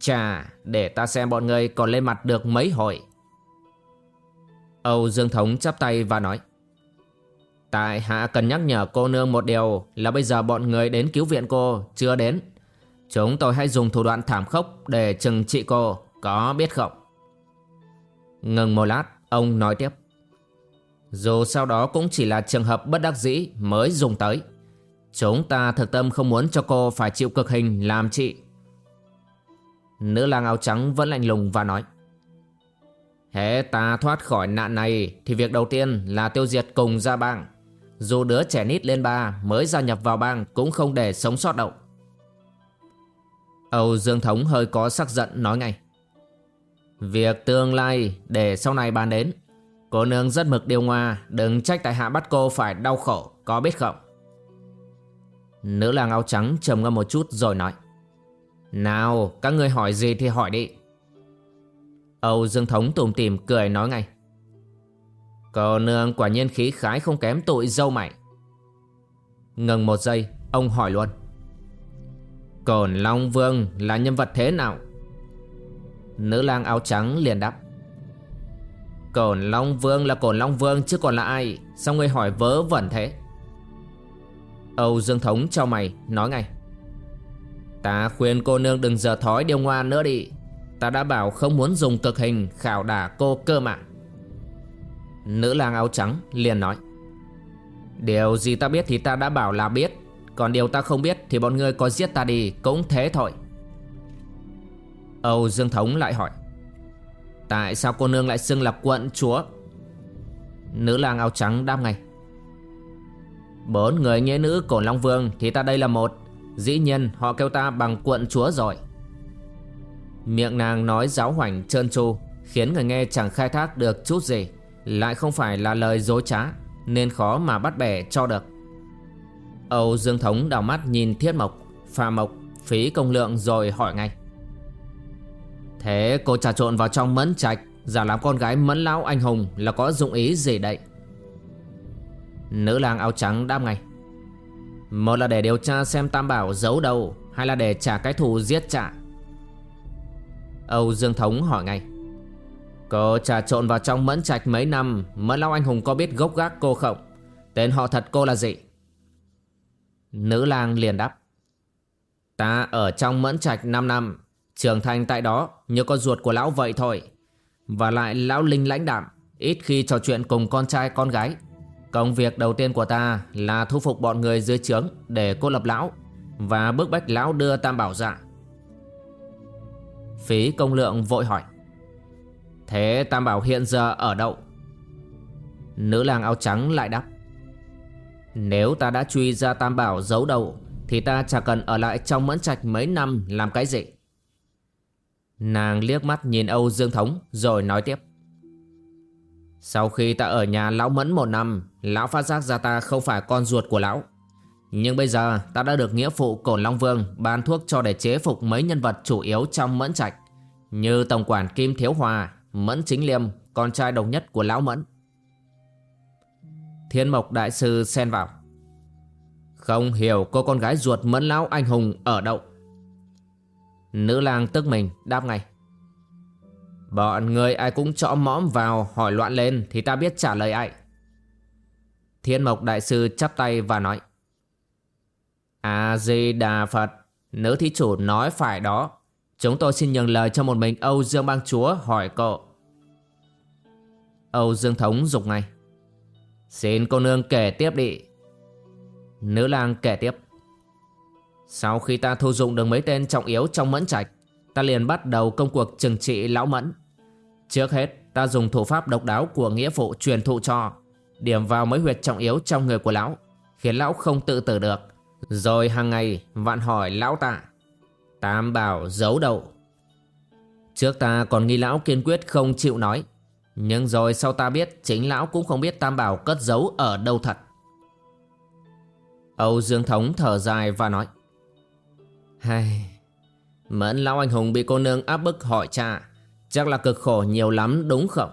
Chà, để ta xem bọn người còn lên mặt được mấy hồi. Âu Dương Thống chắp tay và nói Tại hạ cần nhắc nhở cô nương một điều là bây giờ bọn người đến cứu viện cô chưa đến Chúng tôi hãy dùng thủ đoạn thảm khốc để trừng trị cô, có biết không? Ngừng một lát, ông nói tiếp. Dù sau đó cũng chỉ là trường hợp bất đắc dĩ mới dùng tới. Chúng ta thực tâm không muốn cho cô phải chịu cực hình làm trị. Nữ lang áo trắng vẫn lạnh lùng và nói. Hễ ta thoát khỏi nạn này thì việc đầu tiên là tiêu diệt cùng gia bang. Dù đứa trẻ nít lên ba mới gia nhập vào bang cũng không để sống sót đâu. Âu Dương Thống hơi có sắc giận nói ngay. Việc tương lai để sau này bàn đến. Cô nương rất mực điều ngoa, đừng trách tại hạ bắt cô phải đau khổ, có biết không? Nữ làng áo trắng trầm ngâm một chút rồi nói. Nào, các người hỏi gì thì hỏi đi. Âu Dương Thống tùm tìm cười nói ngay. Cô nương quả nhiên khí khái không kém tội dâu mày. Ngừng một giây, ông hỏi luôn. Cổn Long Vương là nhân vật thế nào? Nữ lang áo trắng liền đáp. Cổn Long Vương là Cổn Long Vương chứ còn là ai? Sao ngươi hỏi vớ vẩn thế? Âu Dương Thống cho mày nói ngay. Ta khuyên cô nương đừng giờ thói điều ngoan nữa đi. Ta đã bảo không muốn dùng cực hình khảo đả cô cơ mà. Nữ lang áo trắng liền nói. Điều gì ta biết thì ta đã bảo là biết, còn điều ta không biết thì bọn ngươi có giết ta đi cũng thế thôi Âu Dương Thống lại hỏi, Tại sao cô nương lại xưng là quận chúa Nữ lang áo trắng đáp ngay, Bốn người nghĩa nữ Cổn Long Vương Thì ta đây là một, Dĩ nhiên họ kêu ta bằng quận chúa rồi Miệng nàng nói giáo hoành trơn tru Khiến người nghe chẳng khai thác được chút gì Lại không phải là lời dối trá Nên khó mà bắt bẻ cho được Âu Dương Thống đào mắt nhìn Thiết Mộc, Phà Mộc, Phí Công Lượng rồi hỏi ngay. Thế cô trà trộn vào trong mẫn trạch, giả làm con gái mẫn lão anh hùng là có dụng ý gì đây? Nữ lang áo trắng đáp ngay. Một là để điều tra xem Tam Bảo giấu đâu, hay là để trả cái thù giết trả. Âu Dương Thống hỏi ngay. Cô trà trộn vào trong mẫn trạch mấy năm, mẫn lão anh hùng có biết gốc gác cô không? Tên họ thật cô là gì? Nữ lang liền đáp Ta ở trong mẫn trạch 5 năm Trưởng thành tại đó như con ruột của lão vậy thôi Và lại lão linh lãnh đạm Ít khi trò chuyện cùng con trai con gái Công việc đầu tiên của ta là thu phục bọn người dưới trướng để cô lập lão và bức bách lão đưa tam bảo dạ. Phí công lượng vội hỏi. Thế tam bảo hiện giờ ở đâu? Nữ lang áo trắng lại đáp. Nếu ta đã truy ra tam bảo giấu đầu, Thì ta chả cần ở lại trong mẫn trạch mấy năm làm cái gì Nàng liếc mắt nhìn Âu Dương Thống rồi nói tiếp Sau khi ta ở nhà lão mẫn một năm, Lão phát giác ra ta không phải con ruột của lão nhưng bây giờ, ta đã được nghĩa phụ Cổn Long Vương Ban thuốc cho để chế phục mấy nhân vật chủ yếu trong mẫn trạch. Như Tổng quản Kim Thiếu Hòa, Mẫn Chính Liêm, Con trai đồng nhất của lão mẫn. Thiên Mộc Đại Sư xen vào. Không hiểu cô con gái ruột mẫn lão anh hùng ở đâu. Nữ lang tức mình, đáp ngay. Bọn người ai cũng chõ mõm vào, hỏi loạn lên Thì ta biết trả lời ai. Thiên Mộc Đại Sư chắp tay và nói. A-di-đà Phật. Nữ thí chủ nói phải đó. Chúng tôi xin nhường lời cho một mình Âu Dương Bang Chúa hỏi cậu. Âu Dương Thống dục ngay. Xin cô nương kể tiếp đi. Nữ lang kể tiếp. Sau khi ta thu dụng được mấy tên trọng yếu trong mẫn trạch, Ta liền bắt đầu công cuộc trừng trị lão mẫn. Trước hết, ta dùng thủ pháp độc đáo của nghĩa phụ truyền thụ cho. Điểm vào mấy huyệt trọng yếu trong người của lão, Khiến lão không tự tử được. Rồi hàng ngày vạn hỏi lão tạ. Tam bảo giấu đầu. Trước ta còn nghi lão kiên quyết không chịu nói. Nhưng rồi sau ta biết, chính lão cũng không biết Tam Bảo cất giấu ở đâu thật. Âu Dương Thống thở dài và nói. Hay... Mẫn lão anh hùng bị cô nương áp bức hỏi cha, Chắc là cực khổ nhiều lắm đúng không?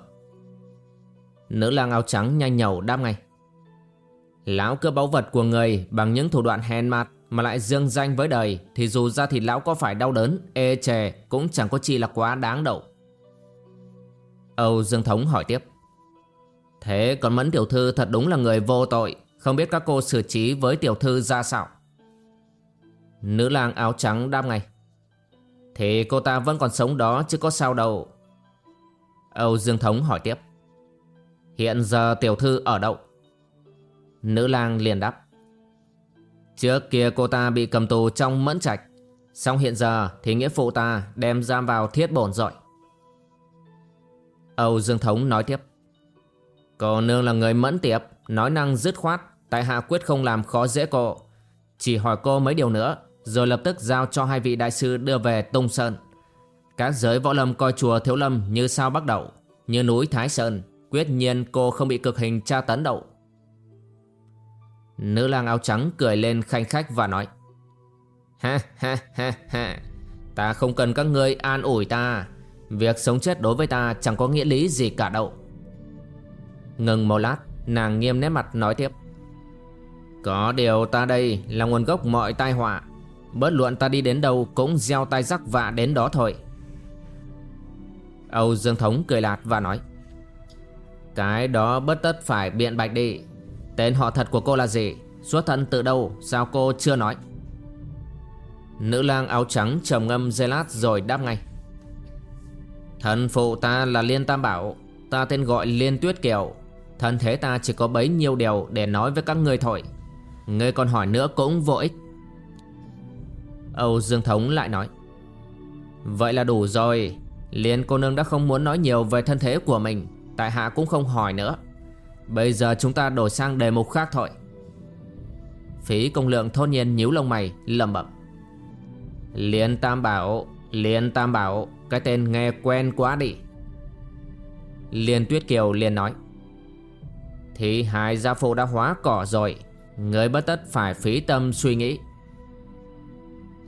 Nữ lang áo trắng nhanh nhẩu đáp ngay. Lão cướp báu vật của người Bằng những thủ đoạn hèn mặt Mà lại dương danh với đời, Thì dù ra thì lão có phải đau đớn, Ê chề cũng chẳng có chi là quá đáng đâu. Âu Dương Thống hỏi tiếp. Thế còn Mẫn Tiểu Thư thật đúng là người vô tội, Không biết các cô xử trí với Tiểu Thư ra sao? Nữ lang áo trắng đáp ngay. Thì cô ta vẫn còn sống đó chứ có sao đâu. Âu Dương Thống hỏi tiếp. Hiện giờ tiểu thư ở đâu? Nữ lang liền đáp. Trước kia cô ta bị cầm tù trong mẫn trạch. Xong hiện giờ thì nghĩa phụ ta đem giam vào thiết bổn rồi Âu Dương Thống nói tiếp. Cô nương là người mẫn tiệp, Nói năng dứt khoát, Tại hạ quyết không làm khó dễ cô. Chỉ hỏi cô mấy điều nữa, Rồi lập tức giao cho hai vị đại sư đưa về Tung Sơn. Các giới võ lâm coi chùa Thiếu Lâm như sao bắt đầu, Như núi Thái Sơn. Quyết nhiên cô không bị cực hình tra tấn đậu Nữ lang áo trắng cười lên khanh khách và nói, Ha ha ha ha. Ta không cần các ngươi an ủi ta. Việc sống chết đối với ta chẳng có nghĩa lý gì cả đâu. Ngừng một lát, Nàng nghiêm nét mặt nói tiếp, Có điều ta đây là nguồn gốc mọi tai họa. Bớt luận ta đi đến đâu cũng gieo tai rắc vạ đến đó thôi. Âu Dương Thống cười lạt và nói, Cái đó bất tất phải biện bạch đi. Tên họ thật của cô là gì? Xuất thân từ đâu? Sao cô chưa nói? Nữ lang áo trắng trầm ngâm dây lát rồi đáp ngay. Thần phụ ta là Liên Tam Bảo. Ta tên gọi Liên Tuyết Kiều. Thân thế ta chỉ có bấy nhiêu điều để nói với các ngươi thôi. Ngươi còn hỏi nữa cũng vô ích. Âu Dương Thống lại nói. Vậy là đủ rồi. Liên cô nương đã không muốn nói nhiều về thân thế của mình. Tại hạ cũng không hỏi nữa. Bây giờ chúng ta đổi sang đề mục khác thôi. Phí công lượng thôn nhiên nhíu lông mày lầm bẩm. Liên Tam Bảo, Liên Tam Bảo, Cái tên nghe quen quá đi. Liên Tuyết Kiều liền nói. Thì hai gia phụ đã hóa cỏ rồi, Người bất tất phải phí tâm suy nghĩ.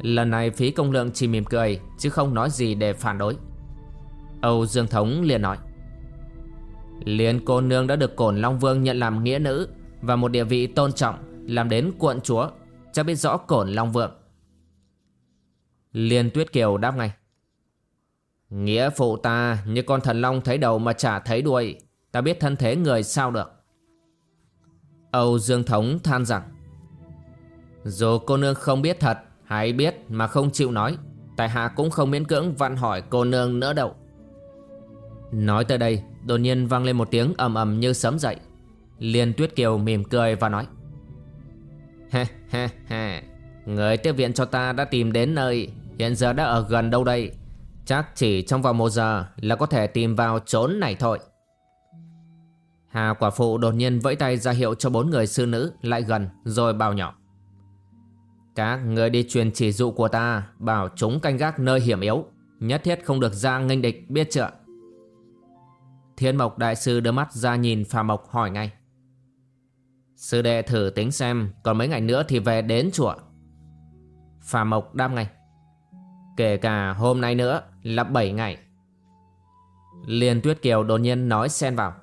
Lần này phí công lượng chỉ mỉm cười, Chứ không nói gì để phản đối. Âu Dương Thống liền nói. Liên cô nương đã được Cổn Long Vương nhận làm nghĩa nữ Và một địa vị tôn trọng, Làm đến quận chúa Chắc biết rõ Cổn Long Vương. Liên Tuyết Kiều đáp ngay. Nghĩa phụ ta, như con thần long thấy đầu mà chả thấy đuôi, Ta biết thân thế người sao được. Âu Dương Thống than rằng, Dù cô nương không biết thật, Hay biết mà không chịu nói, Tại hạ cũng không miễn cưỡng vặn hỏi cô nương nữa đâu. Nói tới đây Đột nhiên vang lên một tiếng ầm ầm như sấm dậy. Liên Tuyết Kiều mỉm cười và nói Ha ha ha Người tiếp viện cho ta đã tìm đến nơi, Hiện giờ đã ở gần đâu đây? Chắc chỉ trong vòng một giờ Là có thể tìm vào trốn này thôi. Hà quả phụ đột nhiên vẫy tay ra hiệu cho bốn người sư nữ Lại gần rồi bảo nhỏ, Các người đi truyền chỉ dụ của ta, Bảo chúng canh gác nơi hiểm yếu, Nhất thiết không được ra nghênh địch, biết chưa? Thiên Mộc Đại Sư đưa mắt ra nhìn Phà Mộc hỏi ngay. Sư đệ thử tính xem, còn mấy ngày nữa thì về đến chùa. Phà Mộc đáp ngay. Kể cả hôm nay nữa là 7 ngày. Liên Tuyết Kiều đột nhiên nói xen vào.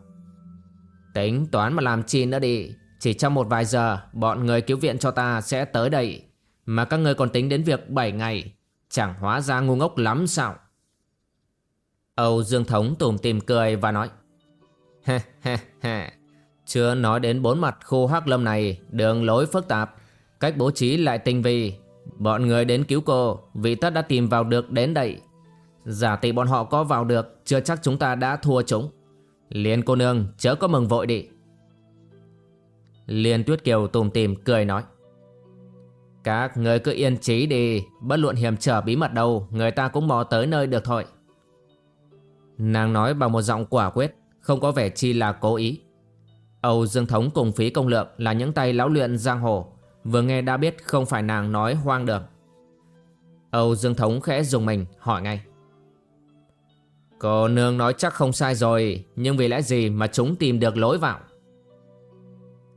Tính toán mà làm chi nữa đi. Chỉ trong một vài giờ, bọn người cứu viện cho ta sẽ tới đây. Mà các người còn tính đến việc 7 ngày. Chẳng hóa ra ngu ngốc lắm sao? Âu Dương Thống tùm tìm cười và nói Ha ha ha Chưa nói đến bốn mặt khu hắc lâm này, Đường lối phức tạp. Cách bố trí lại tinh vi, Bọn người đến cứu cô, Vì tất đã tìm vào được đến đây. Giả tỷ bọn họ có vào được, Chưa chắc chúng ta đã thua chúng. Liên cô nương, chớ có mừng vội đi. Liên Tuyết Kiều tùm tìm cười nói, Các người cứ yên trí đi, Bất luận hiểm trở bí mật đâu, Người ta cũng mò tới nơi được thôi. Nàng nói bằng một giọng quả quyết, Không có vẻ chi là cố ý. Âu Dương Thống cùng phí công lượng Là những tay lão luyện giang hồ, Vừa nghe đã biết không phải nàng nói hoang đường. Âu Dương Thống khẽ dùng mình, hỏi ngay. Cô nương nói chắc không sai rồi, Nhưng vì lẽ gì mà chúng tìm được lối vào?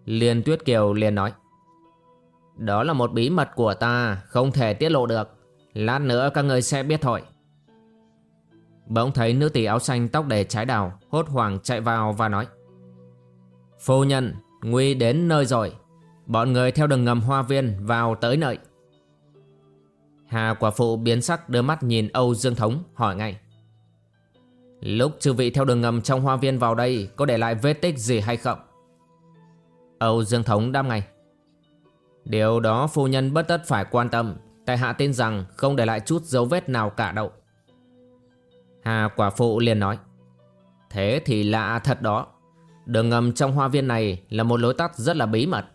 Liên Tuyết Kiều liền nói. Đó là một bí mật của ta, Không thể tiết lộ được. Lát nữa các người sẽ biết thôi. Bỗng thấy nữ tỷ áo xanh tóc để trái đào, Hốt hoảng chạy vào và nói, Phu nhân, Nguy đến nơi rồi. Bọn người theo đường ngầm hoa viên vào tới nơi. Hà quả phụ biến sắc đưa mắt nhìn Âu Dương Thống, hỏi ngay, Lúc chư vị theo đường ngầm trong hoa viên vào đây, Có để lại vết tích gì hay không? Âu Dương Thống đáp ngay, Điều đó phu nhân bất tất phải quan tâm, Tại hạ tin rằng không để lại chút dấu vết nào cả đâu. Hà quả phụ liền nói, Thế thì lạ thật đó. Đường ngầm trong hoa viên này là một lối tắt rất là bí mật.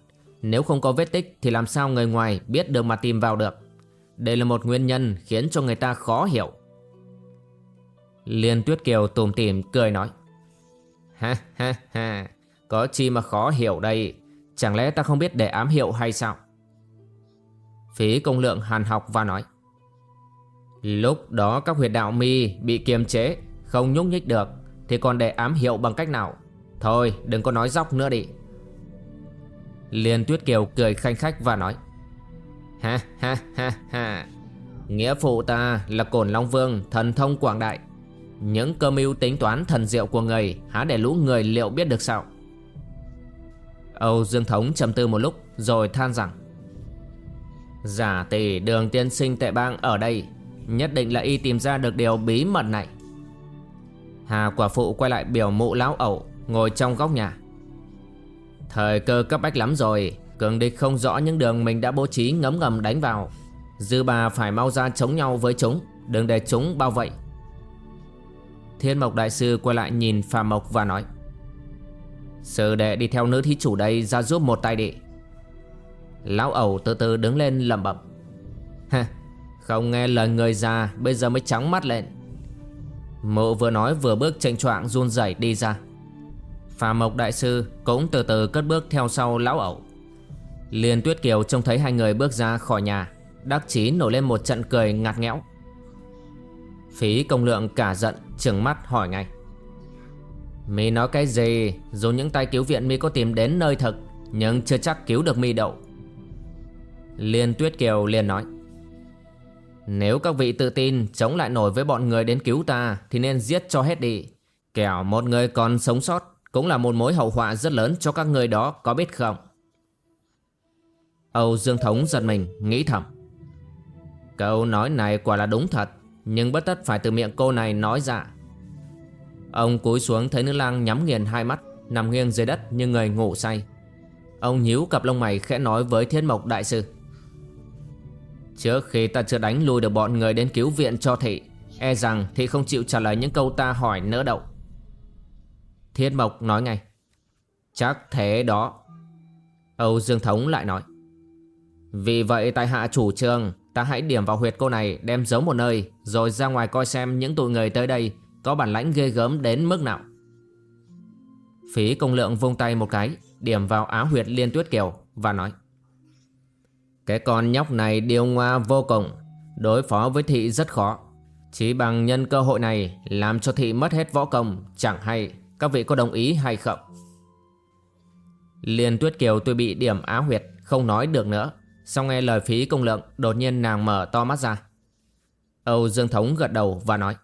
Nếu không có vết tích thì làm sao người ngoài biết được mà tìm vào được? Đây là một nguyên nhân khiến cho người ta khó hiểu. Liên Tuyết Kiều tùm tìm cười nói, Ha ha ha, Có chi mà khó hiểu đây. Chẳng lẽ ta không biết để ám hiệu hay sao? Phí công lượng hàn học và nói Lúc đó các huyệt đạo mi bị kiềm chế, Không nhúc nhích được, Thì còn để ám hiệu bằng cách nào? Thôi, đừng có nói dóc nữa đi. Liên Tuyết Kiều cười khanh khách và nói, Ha ha ha ha. Nghĩa phụ ta là cổn Long Vương, Thần thông quảng đại. Những cơ mưu tính toán thần diệu của người, Há để lũ người liệu biết được sao? Âu Dương Thống trầm tư một lúc, Rồi than rằng, Giả tỷ đường tiên sinh tệ bang ở đây Nhất định là y tìm ra được điều bí mật này. Hà quả phụ quay lại biểu mụ lão ẩu, Ngồi trong góc nhà. Thời cơ cấp bách lắm rồi, Cường địch không rõ những đường mình đã bố trí ngấm ngầm đánh vào. Dư bà phải mau ra chống nhau với chúng, Đừng để chúng bao vây. Thiên Mộc Đại Sư quay lại nhìn Phạm Mộc và nói, Sư đệ đi theo nữ thí chủ đây ra giúp một tay đi. Lão ẩu từ từ đứng lên lẩm bẩm Ha không nghe lời người già, Bây giờ mới trắng mắt lên. Mộ vừa nói vừa bước tranh choạng run rẩy đi ra. Phà Mộc Đại Sư cũng từ từ cất bước theo sau lão ẩu. Liên Tuyết Kiều trông thấy hai người bước ra khỏi nhà, Đắc chí nổi lên một trận cười ngặt nghẽo. Phí công lượng cả giận, trừng mắt hỏi ngay. Mi nói cái gì? Dù những tay cứu viện Mi có tìm đến nơi thật, Nhưng chưa chắc cứu được Mi đậu Liên Tuyết Kiều liền nói. Nếu các vị tự tin chống lại nổi với bọn người đến cứu ta, Thì nên giết cho hết đi. Kẻo một người còn sống sót Cũng là một mối hậu họa rất lớn cho các người đó, có biết không? Âu Dương Thống giật mình, nghĩ thầm. Câu nói này quả là đúng thật, Nhưng bất tất phải từ miệng cô này nói ra. Ông cúi xuống thấy nữ lang nhắm nghiền hai mắt, Nằm nghiêng dưới đất như người ngủ say. Ông nhíu cặp lông mày khẽ nói với thiên mộc đại sư. Trước khi ta chưa đánh lui được bọn người đến cứu viện cho thị. E rằng thị không chịu trả lời những câu ta hỏi nỡ đậu. Thiết mộc nói ngay. Chắc thế đó. Âu Dương Thống lại nói. Vì vậy, tại hạ chủ trương, Ta hãy điểm vào huyệt cô này, đem giấu một nơi, Rồi ra ngoài coi xem những tụi người tới đây Có bản lãnh ghê gớm đến mức nào. Phí công lượng vung tay một cái, Điểm vào áo huyệt liên tuyết kiều Và nói. Cái con nhóc này điều ngoa vô cùng. Đối phó với thị rất khó. Chỉ bằng nhân cơ hội này, Làm cho thị mất hết võ công, Chẳng hay. Các vị có đồng ý hay không? Liên tuyết kiều tuy bị điểm á huyệt, Không nói được nữa. Sau nghe lời phí công lượng, Đột nhiên nàng mở to mắt ra. Âu Dương Thống gật đầu và nói,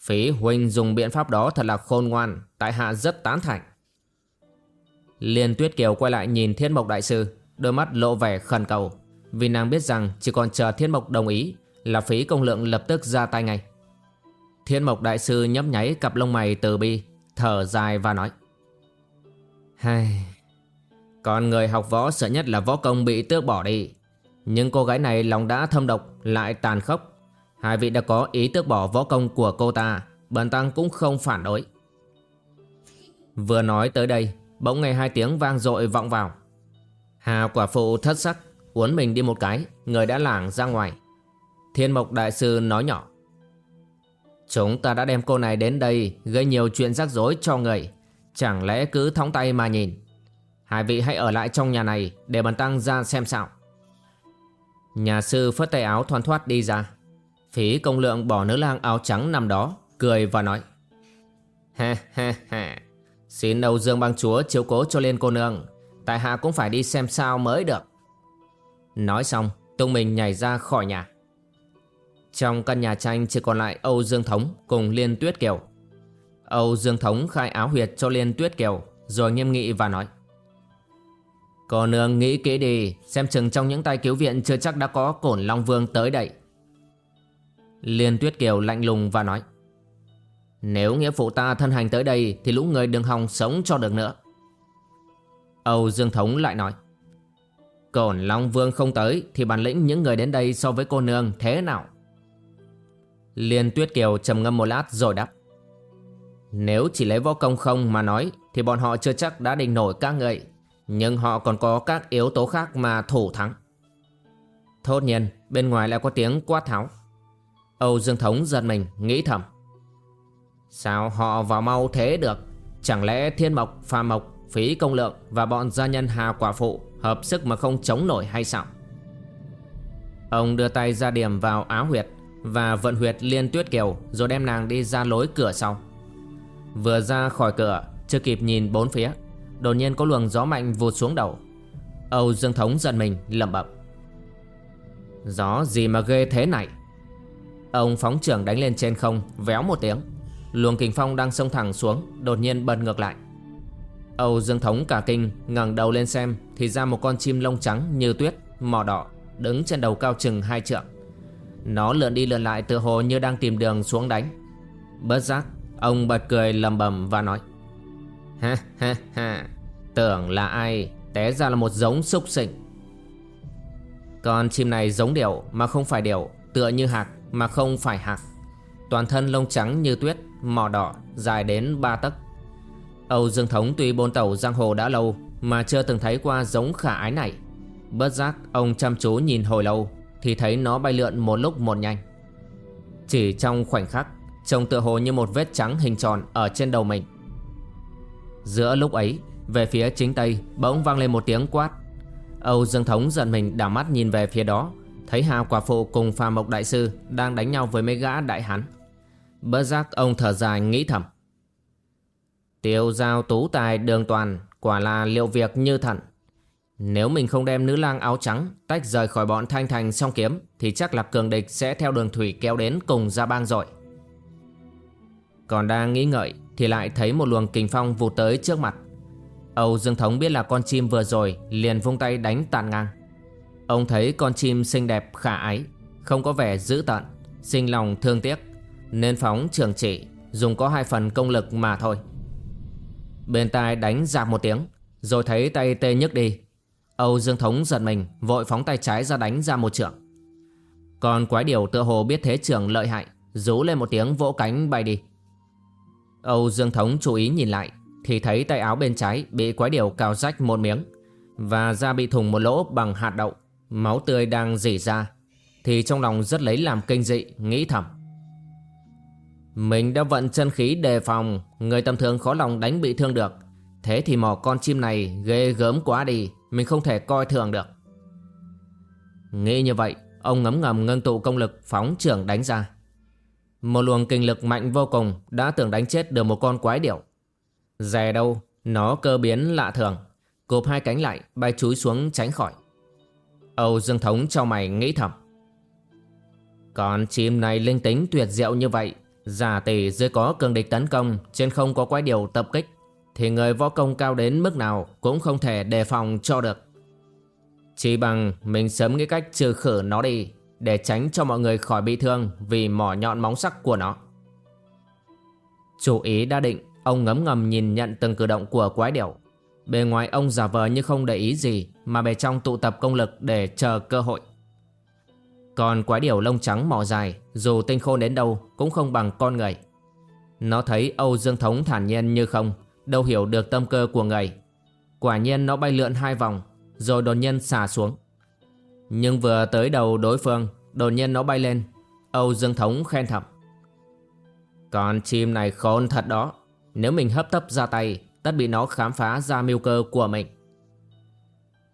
Phí huynh dùng biện pháp đó thật là khôn ngoan, Tại hạ rất tán thành. Liên Tuyết Kiều quay lại nhìn Thiên Mộc Đại Sư. Đôi mắt lộ vẻ khẩn cầu, Vì nàng biết rằng chỉ còn chờ Thiên Mộc đồng ý Là phí công lượng lập tức ra tay ngay. Thiên Mộc Đại Sư nhấp nháy cặp lông mày từ bi, Thở dài và nói Hai... Còn người học võ sợ nhất là võ công bị tước bỏ đi. Nhưng cô gái này lòng đã thâm độc, Lại tàn khốc. Hai vị đã có ý tước bỏ võ công của cô ta, Bần tăng cũng không phản đối. Vừa nói tới đây, Bỗng nghe hai tiếng vang dội vọng vào. Hà quả phụ thất sắc, Uốn mình đi một cái, Người đã lảng ra ngoài. Thiên mộc đại sư nói nhỏ, Chúng ta đã đem cô này đến đây, Gây nhiều chuyện rắc rối cho người. Chẳng lẽ cứ thóng tay mà nhìn? Hai vị hãy ở lại trong nhà này Để bần tăng ra xem sao. Nhà sư phất tay áo thoăn thoát đi ra. Phí công lượng bỏ nữ lang áo trắng nằm đó, Cười và nói Ha ha ha Xin đầu Dương bang chúa chiếu cố cho liên cô nương. Tại hạ cũng phải đi xem sao mới được. Nói xong Tung mình nhảy ra khỏi nhà. Trong căn nhà tranh chỉ còn lại Âu Dương Thống cùng Liên Tuyết Kiều. Âu Dương Thống khai áo huyệt cho Liên Tuyết Kiều, Rồi nghiêm nghị và nói, Cô nương nghĩ kỹ đi, Xem chừng trong những tay cứu viện chưa chắc đã có cổn Long Vương tới đây. Liên Tuyết Kiều lạnh lùng và nói, Nếu nghĩa phụ ta thân hành tới đây Thì lũ người đừng hòng sống cho được nữa. Âu Dương Thống lại nói Cổn Long Vương không tới Thì bản lĩnh những người đến đây so với cô nương thế nào? Liên Tuyết Kiều trầm ngâm một lát rồi đáp Nếu chỉ lấy võ công không mà nói Thì bọn họ chưa chắc đã định nổi các người Nhưng họ còn có các yếu tố khác mà thủ thắng. Thốt nhiên bên ngoài lại có tiếng quát tháo. Âu Dương Thống giật mình nghĩ thầm Sao họ vào mau thế được? Chẳng lẽ Thiên Mộc, phàm Mộc, Phí Công Lượng Và bọn gia nhân Hà Quả Phụ Hợp sức mà không chống nổi hay sao? Ông đưa tay ra điểm vào áo huyệt Và vận huyệt liên tuyết kiều Rồi đem nàng đi ra lối cửa sau. Vừa ra khỏi cửa, Chưa kịp nhìn bốn phía, Đột nhiên có luồng gió mạnh vụt xuống đầu. Âu Dương Thống giận mình, lẩm bẩm. Gió gì mà ghê thế này? Ông phóng trưởng đánh lên trên không, Véo một tiếng. Luồng kình phong đang xông thẳng xuống, Đột nhiên bật ngược lại. Âu Dương Thống cả kinh, ngẩng đầu lên xem, Thì ra một con chim lông trắng như tuyết, Mỏ đỏ, đứng trên đầu cao chừng hai trượng. Nó lượn đi lượn lại tựa hồ như đang tìm đường xuống đánh. Bớt giác Ông bật cười lầm bầm và nói, Ha ha ha, Tưởng là ai, Té ra là một giống súc sinh. Con chim này giống điểu mà không phải điểu, Tựa như hạc mà không phải hạc. Toàn thân lông trắng như tuyết, Mỏ đỏ, dài đến ba tấc. Âu Dương Thống tuy bôn tẩu giang hồ đã lâu, Mà chưa từng thấy qua giống khả ái này. Bất giác, ông chăm chú nhìn hồi lâu, Thì thấy nó bay lượn một lúc một nhanh. Chỉ trong khoảnh khắc, Trông tựa hồ như một vết trắng hình tròn Ở trên đầu mình. Giữa lúc ấy, Về phía chính tây, bỗng vang lên một tiếng quát. Âu Dương Thống giận mình đảo mắt nhìn về phía đó, Thấy Hà Quả Phụ cùng Phà Mộc Đại Sư Đang đánh nhau với mấy gã đại hán. Bất giác, ông thở dài nghĩ thầm. Tiêu giao tú tài đường toàn, Quả là liệu việc như thận Nếu mình không đem nữ lang áo trắng Tách rời khỏi bọn thanh thành song kiếm, Thì chắc là cường địch sẽ theo đường thủy kéo đến cùng ra bang rồi. Còn đang nghĩ ngợi, Thì lại thấy một luồng kình phong vụt tới trước mặt. Âu Dương Thống biết là con chim vừa rồi Liền vung tay đánh tàn ngang. Ông thấy con chim xinh đẹp khả ái, Không có vẻ dữ tợn, Sinh lòng thương tiếc, Nên phóng trường chỉ, Dùng có hai phần công lực mà thôi. Bên tai đánh giạc một tiếng, Rồi thấy tay tê nhức đi. Âu Dương Thống giật mình, Vội phóng tay trái ra đánh ra một trưởng Còn quái điều tựa hồ biết thế trưởng lợi hại, Rú lên một tiếng vỗ cánh bay đi. Âu Dương Thống chú ý nhìn lại, Thì thấy tay áo bên trái Bị quái điều cào rách một miếng Và da bị thùng một lỗ bằng hạt đậu, Máu tươi đang rỉ ra, Thì trong lòng rất lấy làm kinh dị, Nghĩ thầm. Mình đã vận chân khí đề phòng, Người tầm thường khó lòng đánh bị thương được. Thế thì mò con chim này ghê gớm quá đi, Mình không thể coi thường được. Nghĩ như vậy, Ông ngấm ngầm ngân tụ công lực phóng trưởng đánh ra. Một luồng kinh lực mạnh vô cùng Đã tưởng đánh chết được một con quái điểu. Rè đâu, Nó cơ biến lạ thường. Cụp hai cánh lại, bay chúi xuống tránh khỏi. Âu Dương Thống cho mày nghĩ thầm. Con chim này linh tính tuyệt diệu như vậy Giả tỷ dưới có cường địch tấn công, Trên không có quái điều tập kích, Thì người võ công cao đến mức nào Cũng không thể đề phòng cho được. Chỉ bằng mình sớm nghĩ cách trừ khử nó đi, Để tránh cho mọi người khỏi bị thương Vì mỏ nhọn móng sắc của nó. Chủ ý đã định, Ông ngấm ngầm nhìn nhận từng cử động của quái điểu. Bề ngoài ông giả vờ như không để ý gì, Mà bề trong tụ tập công lực để chờ cơ hội. Còn quái điểu lông trắng mỏ dài Dù tinh khôn đến đâu cũng không bằng con người. Nó thấy Âu Dương Thống thản nhiên như không Đâu hiểu được tâm cơ của người. Quả nhiên nó bay lượn hai vòng Rồi đột nhiên xả xuống. Nhưng vừa tới đầu đối phương Đột nhiên nó bay lên. Âu Dương Thống khen thầm. Con chim này khôn thật đó. Nếu mình hấp tấp ra tay tất bị nó khám phá ra mưu cơ của mình.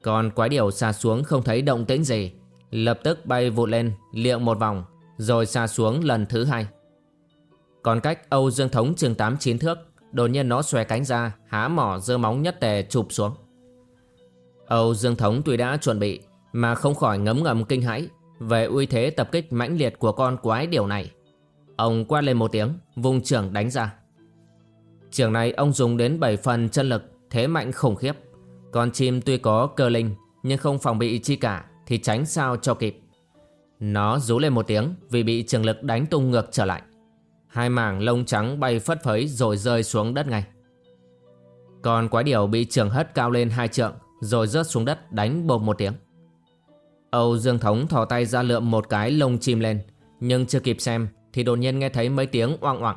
Còn quái điểu xa xuống không thấy động tĩnh gì, lập tức bay vụt lên, liệng một vòng, rồi xa xuống lần thứ hai. Còn cách Âu Dương Thống chừng 8-9 thước, đột nhiên nó xòe cánh ra, há mỏ dơ móng nhất tề chụp xuống. Âu Dương Thống tuy đã chuẩn bị, mà không khỏi ngấm ngầm kinh hãi về uy thế tập kích mãnh liệt của con quái điểu này. Ông quát lên một tiếng, vùng trưởng đánh ra. Trường này ông dùng đến 7 phần chân lực Thế mạnh khủng khiếp Con chim tuy có cơ linh Nhưng không phòng bị chi cả thì tránh sao cho kịp. Nó rú lên một tiếng Vì bị trường lực đánh tung ngược trở lại. Hai mảng lông trắng bay phất phới Rồi rơi xuống đất ngay. Còn quái điểu bị trường hất cao lên hai trượng Rồi rớt xuống đất đánh bột một tiếng. Âu Dương Thống thò tay ra lượm một cái lông chim lên, Nhưng chưa kịp xem Thì đột nhiên nghe thấy mấy tiếng oang oang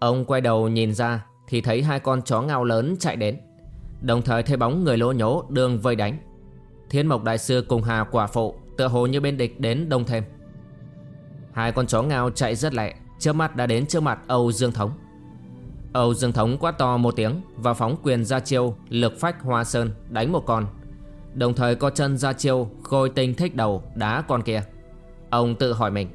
Ông quay đầu nhìn ra Thì thấy hai con chó ngao lớn chạy đến, Đồng thời thấy bóng người lỗ nhố đường vây đánh. Thiên Mộc Đại Sư cùng Hà Quả Phụ Tựa hồ như bên địch đến đông thêm. Hai con chó ngao chạy rất lẹ, Trước mắt đã đến trước mặt Âu Dương Thống. Âu Dương Thống quát to một tiếng Và phóng quyền ra chiêu Lực phách hoa sơn đánh một con. Đồng thời có chân ra chiêu Khôi tinh thích đầu đá con kia. Ông tự hỏi mình,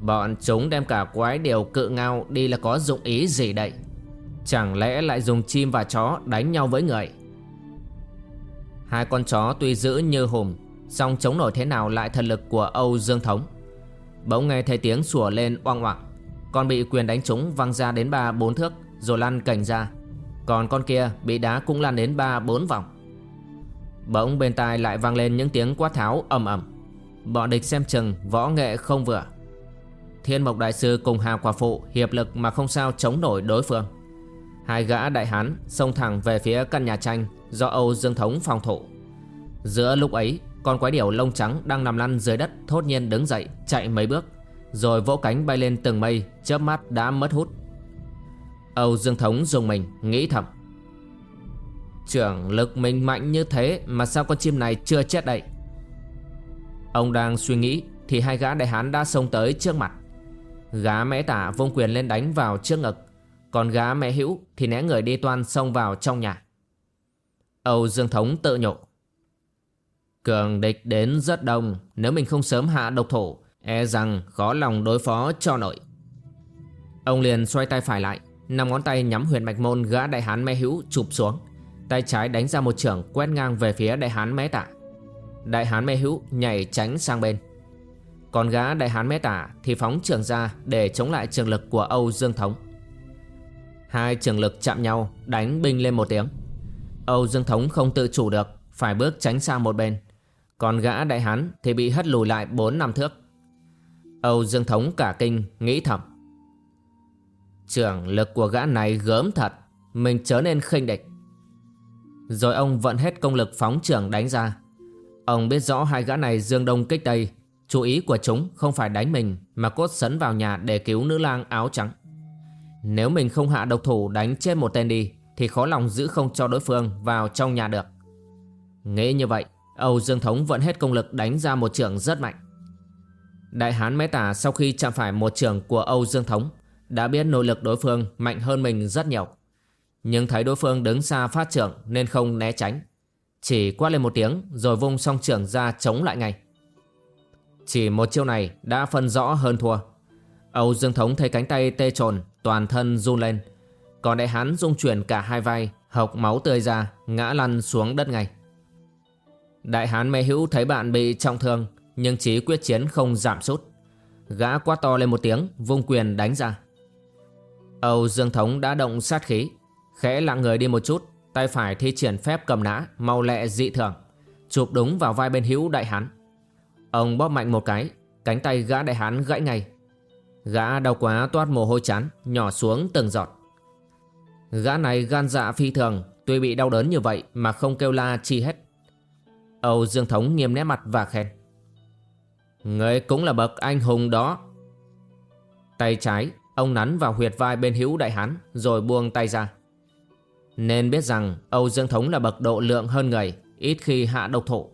Bọn chúng đem cả quái điều cự ngao đi là có dụng ý gì đây? Chẳng lẽ lại dùng chim và chó đánh nhau với người? Hai con chó tuy dữ như hùm, song chống nổi thế nào lại thần lực của Âu Dương Thống? Bỗng nghe thấy tiếng sủa lên oang oạng Con bị quyền đánh trúng văng ra đến ba bốn thước Rồi lăn cảnh ra. Còn con kia bị đá cũng lăn đến ba bốn vòng. Bỗng bên tai lại vang lên những tiếng quát tháo ầm ầm. Bọn địch xem chừng, võ nghệ không vừa. Thiên Mộc Đại Sư cùng Hà Quả Phụ hiệp lực mà không sao chống nổi đối phương. Hai gã đại hán xông thẳng về phía căn nhà tranh do Âu Dương Thống phòng thủ. Giữa lúc ấy, con quái điểu lông trắng đang nằm lăn dưới đất thốt nhiên đứng dậy, chạy mấy bước, Rồi vỗ cánh bay lên từng mây, chớp mắt đã mất hút. Âu Dương Thống dùng mình, nghĩ thầm. Trưởng lực mình mạnh như thế mà sao con chim này chưa chết đậy Ông đang suy nghĩ thì hai gã đại hán đã xông tới trước mặt. Gã mẽ tả vung quyền lên đánh vào trước ngực. Còn gã mẹ hữu thì né người đi toan xông vào trong nhà. Âu Dương Thống tự nhủ. Cường địch đến rất đông, Nếu mình không sớm hạ độc thủ E rằng khó lòng đối phó cho nổi. Ông liền xoay tay phải lại, năm ngón tay nhắm huyền mạch môn gã đại hán mẹ hữu chụp xuống. Tay trái đánh ra một trưởng quét ngang về phía đại hán mé tả. Đại hán mé hữu nhảy tránh sang bên. Còn gã đại hán mé tả thì phóng trường ra để chống lại trường lực của Âu Dương Thống. Hai trường lực chạm nhau, đánh binh lên một tiếng. Âu Dương Thống không tự chủ được, Phải bước tránh sang một bên. Còn gã đại hán thì bị hất lùi lại 4 năm thước. Âu Dương Thống cả kinh, nghĩ thầm. Trường lực của gã này gớm thật, Mình chớ nên khinh địch. Rồi ông vận hết công lực phóng trưởng đánh ra. Ông biết rõ hai gã này dương đông kích tây, Chú ý của chúng không phải đánh mình Mà cốt sấn vào nhà để cứu nữ lang áo trắng. Nếu mình không hạ độc thủ đánh chết một tên đi, Thì khó lòng giữ không cho đối phương vào trong nhà được. Nghĩ như vậy, Âu Dương Thống vẫn hết công lực đánh ra một trường rất mạnh. Đại hán mé tả sau khi chạm phải một trường của Âu Dương Thống, Đã biết nội lực đối phương mạnh hơn mình rất nhiều. Nhưng thấy đối phương đứng xa phát trưởng nên không né tránh. Chỉ quát lên một tiếng rồi vung song trưởng ra chống lại ngay. Chỉ một chiêu này đã phân rõ hơn thua. Âu Dương Thống thấy cánh tay tê trồn Toàn thân run lên. Còn đại hán rung chuyển cả hai vai, Hộc máu tươi ra, Ngã lăn xuống đất ngay. Đại hán mê hữu thấy bạn bị trọng thương, Nhưng chí quyết chiến không giảm sút. Gã quát to lên một tiếng, Vung quyền đánh ra. Âu Dương Thống đã động sát khí, Khẽ lặng người đi một chút, Tay phải thi triển phép cầm nã, Mau lẹ dị thường, Chụp đúng vào vai bên hữu đại hán. Ông bóp mạnh một cái, Cánh tay gã đại hán gãy ngay. Gã đau quá toát mồ hôi chán, Nhỏ xuống từng giọt. Gã này gan dạ phi thường, Tuy bị đau đớn như vậy mà không kêu la chi hết. Âu Dương Thống nghiêm nét mặt và khen. Người cũng là bậc anh hùng đó. Tay trái, Ông nắn vào huyệt vai bên hữu đại hán, Rồi buông tay ra. Nên biết rằng Âu Dương Thống là bậc độ lượng hơn người, Ít khi hạ độc thủ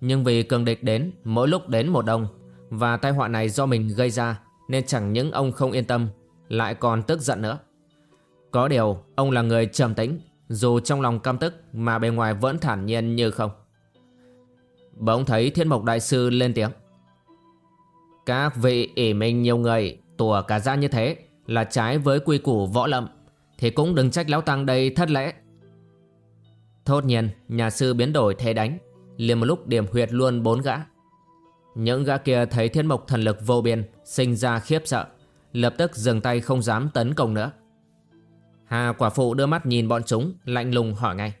Nhưng vì cường địch đến, Mỗi lúc đến một đông Và tai họa này do mình gây ra nên chẳng những ông không yên tâm, Lại còn tức giận nữa. Có điều, ông là người trầm tĩnh, Dù trong lòng căm tức Mà bề ngoài vẫn thản nhiên như không. Bỗng thấy Thiên Mộc Đại Sư lên tiếng. Các vị ỉ mình nhiều người, Tùa cả ra như thế, Là trái với quy củ võ lâm, thì cũng đừng trách lão tăng đây thất lễ. Thốt nhiên, nhà sư biến đổi thế đánh, liền một lúc điểm huyệt luôn bốn gã. Những gã kia thấy thiên mộc thần lực vô biên, Sinh ra khiếp sợ, Lập tức dừng tay không dám tấn công nữa. Hà quả phụ đưa mắt nhìn bọn chúng, Lạnh lùng hỏi ngay.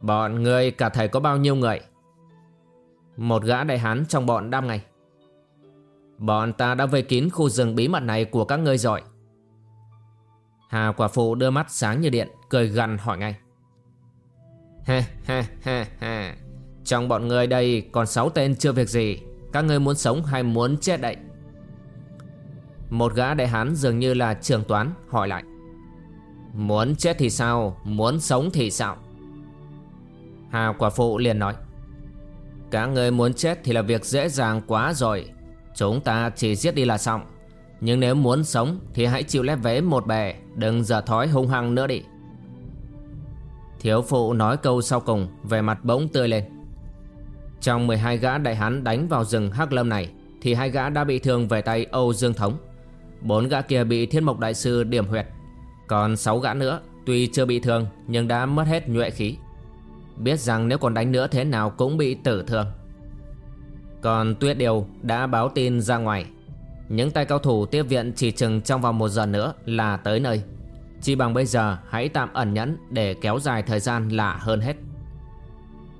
Bọn người cả thầy có bao nhiêu người? Một gã đại hán trong bọn đam ngày Bọn ta đã vây kín khu rừng bí mật này của các ngươi rồi. Hà quả phụ đưa mắt sáng như điện, Cười gằn hỏi ngay. Ha ha ha ha trong bọn người đây, còn 6 tên chưa việc gì. Các ngươi muốn sống hay muốn chết đậy Một gã đại hán dường như là trường toán hỏi lại. Muốn chết thì sao? Muốn sống thì sao? Hà quả phụ liền nói. Các người muốn chết thì là việc dễ dàng quá rồi. Chúng ta chỉ giết đi là xong. Nhưng nếu muốn sống Thì hãy chịu lép vế một bè, Đừng giờ thói hung hăng nữa đi. Thiếu phụ nói câu sau cùng Về mặt bỗng tươi lên. Trong 12 gã đại hán đánh vào rừng Hắc Lâm này, Thì hai gã đã bị thương về tay Âu Dương Thống. Bốn gã kia bị Thiên Mộc Đại Sư điểm huyệt. Còn sáu gã nữa, Tuy chưa bị thương, Nhưng đã mất hết nhuệ khí. Biết rằng nếu còn đánh nữa thế nào cũng bị tử thương. Còn Tuyết Điều đã báo tin ra ngoài. Những tay cao thủ tiếp viện chỉ chừng trong vòng một giờ nữa là tới nơi. Chỉ bằng bây giờ, hãy tạm ẩn nhẫn để kéo dài thời gian là hơn hết.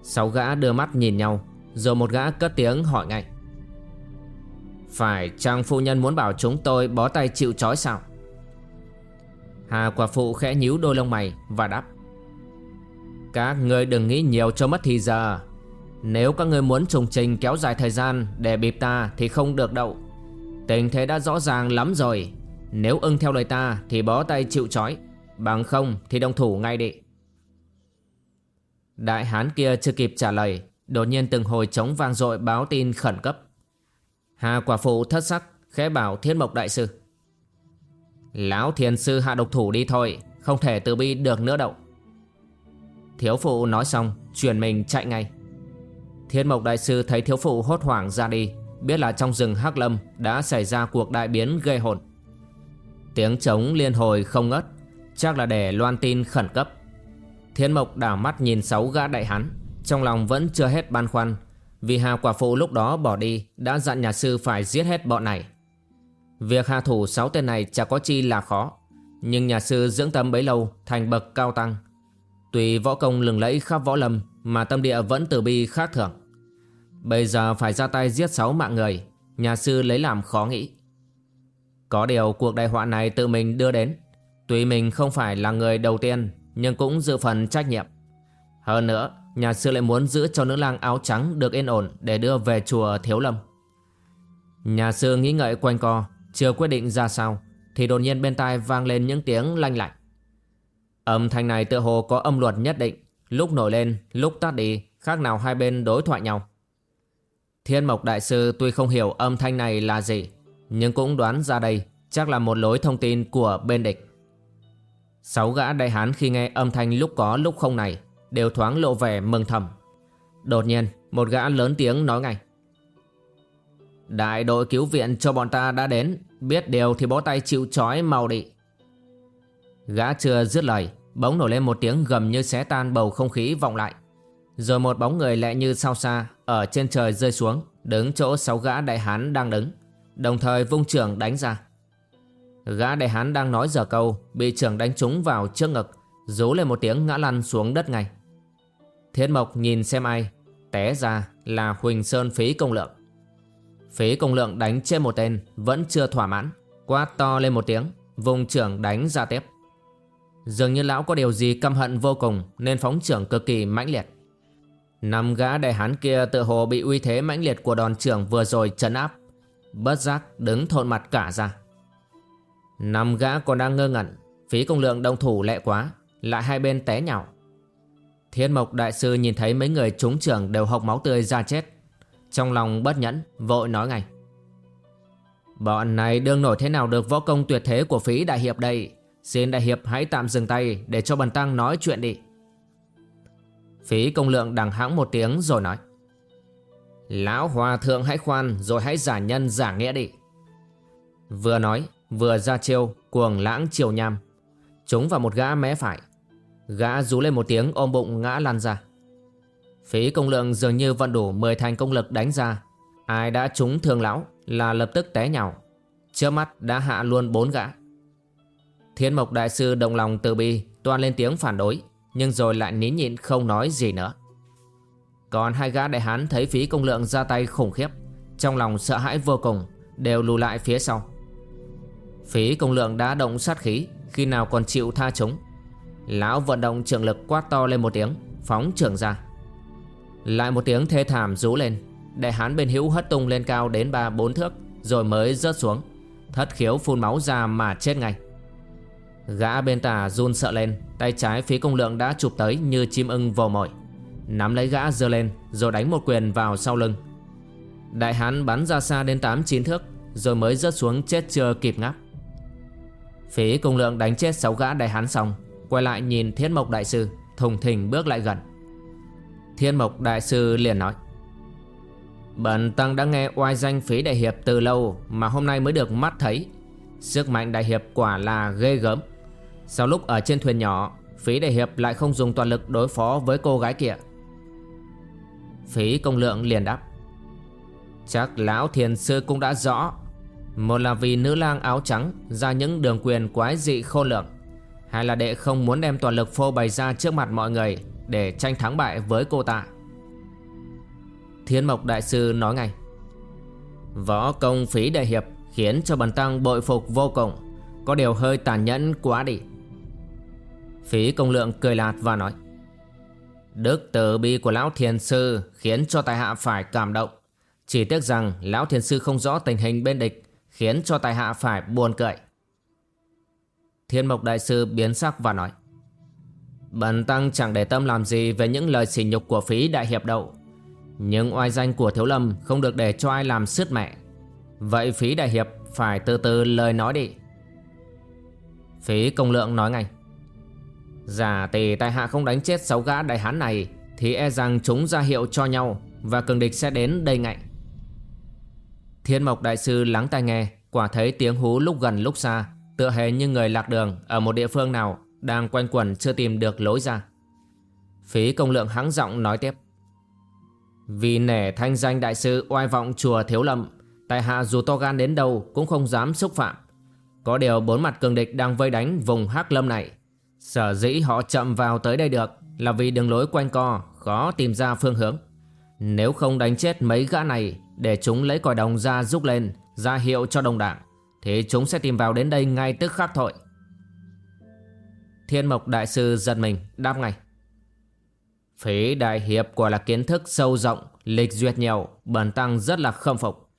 Sáu gã đưa mắt nhìn nhau. Rồi một gã cất tiếng hỏi ngay. Phải chăng phu nhân muốn bảo chúng tôi bó tay chịu trói sao? Hà quả phụ khẽ nhíu đôi lông mày và đáp. Các người đừng nghĩ nhiều cho mất thì giờ. Nếu các người muốn trùng trình kéo dài thời gian Để bịp ta thì không được đâu. Tình thế đã rõ ràng lắm rồi. Nếu ưng theo lời ta Thì bó tay chịu trói. Bằng không thì đồng thủ ngay đi. Đại hán kia chưa kịp trả lời Đột nhiên từng hồi trống vang dội báo tin khẩn cấp. Hà quả phụ thất sắc, Khẽ bảo thiên mộc đại sư. Lão thiền sư hạ độc thủ đi thôi, Không thể từ bi được nữa đâu. Thiếu phụ nói xong Chuyển mình chạy ngay. Thiên mộc đại sư thấy thiếu phụ hốt hoảng ra đi, Biết là trong rừng Hắc Lâm Đã xảy ra cuộc đại biến gây hồn. Tiếng trống liên hồi không ngớt, Chắc là để loan tin khẩn cấp. Thiên mộc đảo mắt nhìn sáu gã đại hán. Trong lòng vẫn chưa hết băn khoăn, Vì hà quả phụ lúc đó bỏ đi, Đã dặn nhà sư phải giết hết bọn này. Việc hạ thủ sáu tên này chả có chi là khó, Nhưng nhà sư dưỡng tâm bấy lâu, Thành bậc cao tăng. Tuy võ công lừng lẫy khắp võ lâm Mà tâm địa vẫn từ bi khác thường. Bây giờ phải ra tay giết sáu mạng người, Nhà sư lấy làm khó nghĩ. Có điều cuộc đại họa này tự mình đưa đến, Tuy mình không phải là người đầu tiên, Nhưng cũng dự phần trách nhiệm. Hơn nữa Nhà sư lại muốn giữ cho nữ lang áo trắng được yên ổn Để đưa về chùa Thiếu Lâm. Nhà sư nghĩ ngợi quanh co Chưa quyết định ra sao Thì đột nhiên bên tai vang lên những tiếng lanh lạnh Âm thanh này tựa hồ có âm luật nhất định Lúc nổi lên, lúc tắt đi Khác nào hai bên đối thoại nhau. Thiên Mộc Đại Sư tuy không hiểu âm thanh này là gì Nhưng cũng đoán ra đây Chắc là một lối thông tin của bên địch. Sáu gã đại hán khi nghe âm thanh lúc có lúc không này Đều thoáng lộ vẻ mừng thầm. Đột nhiên, một gã lớn tiếng nói ngay. Đại đội cứu viện cho bọn ta đã đến, Biết điều thì bó tay chịu trói mau đi. Gã chưa dứt lời, Bỗng nổi lên một tiếng gầm như xé tan bầu không khí vọng lại. Rồi một bóng người lẹ như sao xa Ở trên trời rơi xuống, Đứng chỗ sáu gã đại hán đang đứng, Đồng thời vung trưởng đánh ra. Gã đại hán đang nói giờ câu, Bị trưởng đánh trúng vào trước ngực, Rú lên một tiếng ngã lăn xuống đất ngay. Thiên Mộc nhìn xem ai, Té ra là Huỳnh Sơn Phí Công Lượng. Phí Công Lượng đánh trên một tên Vẫn chưa thỏa mãn, Quát to lên một tiếng, Vùng trưởng đánh ra tiếp. Dường như lão có điều gì căm hận vô cùng Nên phóng trưởng cực kỳ mãnh liệt. Năm gã đại hán kia tự hồ bị uy thế mãnh liệt của đòn trưởng vừa rồi trấn áp, Bất giác đứng thộn mặt cả ra. Năm gã còn đang ngơ ngẩn, Phí công lượng đông thủ lẹ quá, Lại hai bên té nhào. Thiên mộc đại sư nhìn thấy mấy người trúng trưởng đều hộc máu tươi ra chết. Trong lòng bất nhẫn, Vội nói ngay. Bọn này đương nổi thế nào được võ công tuyệt thế của phí đại hiệp đây? Xin đại hiệp hãy tạm dừng tay Để cho bần tăng nói chuyện đi. Phí công lượng đằng hãng một tiếng rồi nói. Lão hòa thượng hãy khoan Rồi hãy giả nhân giả nghĩa đi. Vừa nói, Vừa ra chiêu, cuồng lãng chiều nham. Chúng vào một gã mé phải. Gã rú lên một tiếng, ôm bụng ngã lăn ra. Phí công lượng dường như vận đủ 10 thành công lực đánh ra. Ai đã trúng thương lão Là lập tức té nhào. Trước mắt đã hạ luôn bốn gã. Thiên Mộc Đại Sư đồng lòng từ bi, Toan lên tiếng phản đối, Nhưng rồi lại nín nhịn không nói gì nữa. Còn hai gã đại hán thấy phí công lượng ra tay khủng khiếp, Trong lòng sợ hãi vô cùng, Đều lùi lại phía sau. Phí công lượng đã động sát khí, Khi nào còn chịu tha chúng? Lão vận động trường lực quát to lên một tiếng, Phóng trường ra. Lại một tiếng thê thảm rú lên, Đại hán bên hữu hất tung lên cao đến ba bốn thước, Rồi mới rớt xuống, Thất khiếu phun máu ra mà chết ngay. Gã bên tà run sợ lên, Tay trái phía công lượng đã chụp tới như chim ưng vồ mồi. Nắm lấy gã giơ lên, Rồi đánh một quyền vào sau lưng. Đại hán bắn ra xa đến 8-9 thước, Rồi mới rớt xuống, chết chưa kịp ngáp. Phí công lượng đánh chết 6 gã đại hán xong Quay lại nhìn Thiên Mộc Đại Sư, Thùng thình bước lại gần. Thiên Mộc Đại Sư liền nói, Bần Tăng đã nghe oai danh phí đại hiệp từ lâu Mà hôm nay mới được mắt thấy. Sức mạnh đại hiệp quả là ghê gớm. Sau lúc ở trên thuyền nhỏ, Phí đại hiệp lại không dùng toàn lực đối phó với cô gái kia. Phí công lượng liền đáp, Chắc lão thiền sư cũng đã rõ. Một là vì nữ lang áo trắng Ra những đường quyền quái dị khôn lượng hay là đệ không muốn đem toàn lực phô bày ra trước mặt mọi người Để tranh thắng bại với cô ta? Thiên Mộc Đại Sư nói ngay. Võ công phí đại hiệp Khiến cho bần tăng bội phục vô cùng. Có điều hơi tàn nhẫn quá đi. Phí công lượng cười lạt và nói. Đức từ bi của Lão Thiền Sư Khiến cho tài hạ phải cảm động. Chỉ tiếc rằng Lão Thiền Sư không rõ tình hình bên địch Khiến cho tài hạ phải buồn cười. Thiên Mộc Đại Sư biến sắc và nói, Bần tăng chẳng để tâm làm gì Về những lời sỉ nhục của phí đại hiệp đậu Nhưng oai danh của Thiếu Lâm Không được để cho ai làm sứt mẹ Vậy phí đại hiệp phải từ từ lời nói đi. Phí công lượng nói ngay, Giả tỷ tại hạ không đánh chết sáu gã đại hán này Thì e rằng chúng ra hiệu cho nhau Và cường địch sẽ đến đây ngay. Thiên mộc đại sư lắng tai nghe, Quả thấy tiếng hú lúc gần lúc xa. Tựa hề như người lạc đường Ở một địa phương nào Đang quanh quẩn chưa tìm được lối ra. Phí công lượng hắng giọng nói tiếp. Vì nể thanh danh đại sư oai vọng chùa Thiếu Lâm, Tại hạ dù to gan đến đâu cũng không dám xúc phạm. Có điều bốn mặt cường địch đang vây đánh vùng Hắc Lâm này, Sở dĩ họ chậm vào tới đây được Là vì đường lối quanh co Khó tìm ra phương hướng. Nếu không đánh chết mấy gã này Để chúng lấy còi đồng ra rút lên, ra hiệu cho đồng đảng. Thì chúng sẽ tìm vào đến đây ngay tức khắc thôi. Thiên Mộc Đại Sư giật mình, đáp ngay. Phí Đại Hiệp quả là kiến thức sâu rộng, Lịch duyệt nhiều, Bần tăng rất là khâm phục.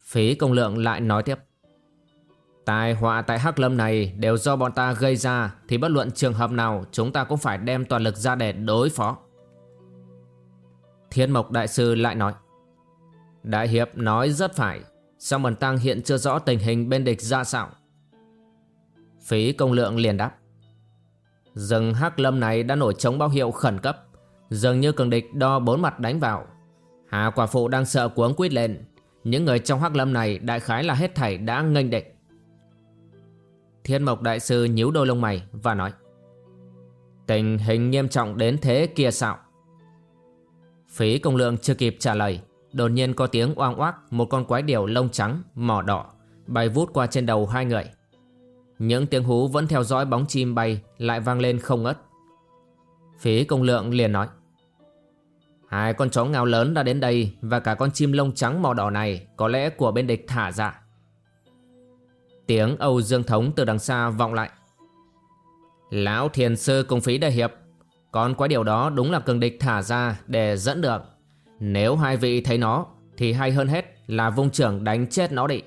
Phí công lượng lại nói tiếp. Tai họa tại Hắc Lâm này đều do bọn ta gây ra, Thì bất luận trường hợp nào, chúng ta cũng phải đem toàn lực ra để đối phó. Thiên Mộc Đại Sư lại nói. Đại Hiệp nói rất phải. Sao Bần Tăng hiện chưa rõ tình hình bên địch ra sao? Phí công lượng liền đáp. Rừng Hắc Lâm này đã nổi chống báo hiệu khẩn cấp. Dường như cường địch đo bốn mặt đánh vào. Hà quả phụ đang sợ cuống quýt lên. Những người trong Hắc Lâm này đại khái là hết thảy đã nghênh địch. Thiên Mộc Đại Sư nhíu đôi lông mày và nói, Tình hình nghiêm trọng đến thế kia sao? Phí công lượng chưa kịp trả lời. Đột nhiên có tiếng oang oác Một con quái điểu lông trắng, mỏ đỏ Bay vút qua trên đầu hai người. Những tiếng hú vẫn theo dõi bóng chim bay Lại vang lên không ngớt. Phí công lượng liền nói Hai con chó ngao lớn đã đến đây Và cả con chim lông trắng màu đỏ này Có lẽ của bên địch thả ra. Tiếng Âu Dương Thống từ đằng xa vọng lại Lão thiền sư cùng phí đại hiệp Còn quái điều đó đúng là cường địch thả ra để dẫn được nếu hai vị thấy nó, Thì hay hơn hết là vung trưởng đánh chết nó đi.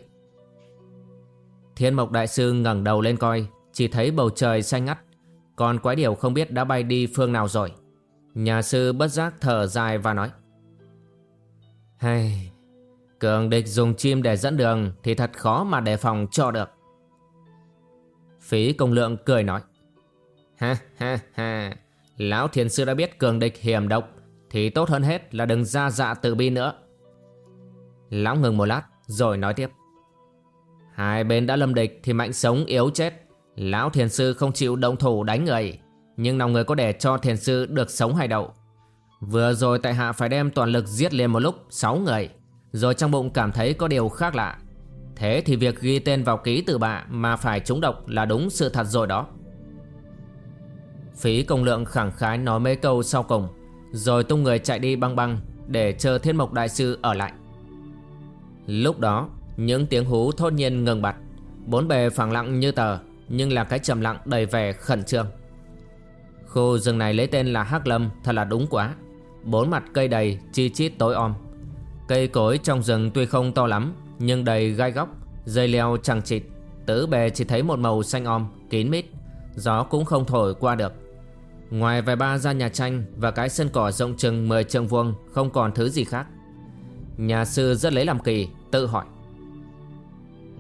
Thiên mộc đại sư ngẩng đầu lên coi, Chỉ thấy bầu trời xanh ngắt. Còn quái điều không biết đã bay đi phương nào rồi. Nhà sư bất giác thở dài và nói Hay Cường địch dùng chim để dẫn đường Thì thật khó mà đề phòng cho được. Phí công lượng cười nói, Ha ha ha. Lão thiền sư đã biết cường địch hiểm độc. Thì tốt hơn hết là đừng ra dạ tự bi nữa. Lão ngừng một lát, Rồi nói tiếp. Hai bên đã lâm địch thì mạnh sống yếu chết. Lão thiền sư không chịu động thủ đánh người. Nhưng nào người có để cho thiền sư được sống hay đậu? Vừa rồi tại hạ phải đem toàn lực giết liền một lúc 6 người. Rồi trong bụng cảm thấy có điều khác lạ. Thế thì việc ghi tên vào ký từ bạ Mà phải trúng độc là đúng sự thật rồi đó. Phí công lượng khẳng khái nói mấy câu sau cùng. Rồi tung người chạy đi băng băng Để chờ thiên mộc đại sư ở lại. Lúc đó, Những tiếng hú thốt nhiên ngừng bặt. Bốn bề phẳng lặng như tờ, Nhưng là cái trầm lặng đầy vẻ khẩn trương. Khu rừng này lấy tên là Hắc Lâm, Thật là đúng quá. Bốn mặt cây đầy chi chít tối om. Cây cối trong rừng tuy không to lắm, Nhưng đầy gai góc, Dây leo chẳng chịt. Tứ bề chỉ thấy một màu xanh om, Kín mít. Gió cũng không thổi qua được. Ngoài vài ba gian nhà tranh Và cái sân cỏ rộng chừng 10 trượng vuông, Không còn thứ gì khác. Nhà sư rất lấy làm kỳ, Tự hỏi.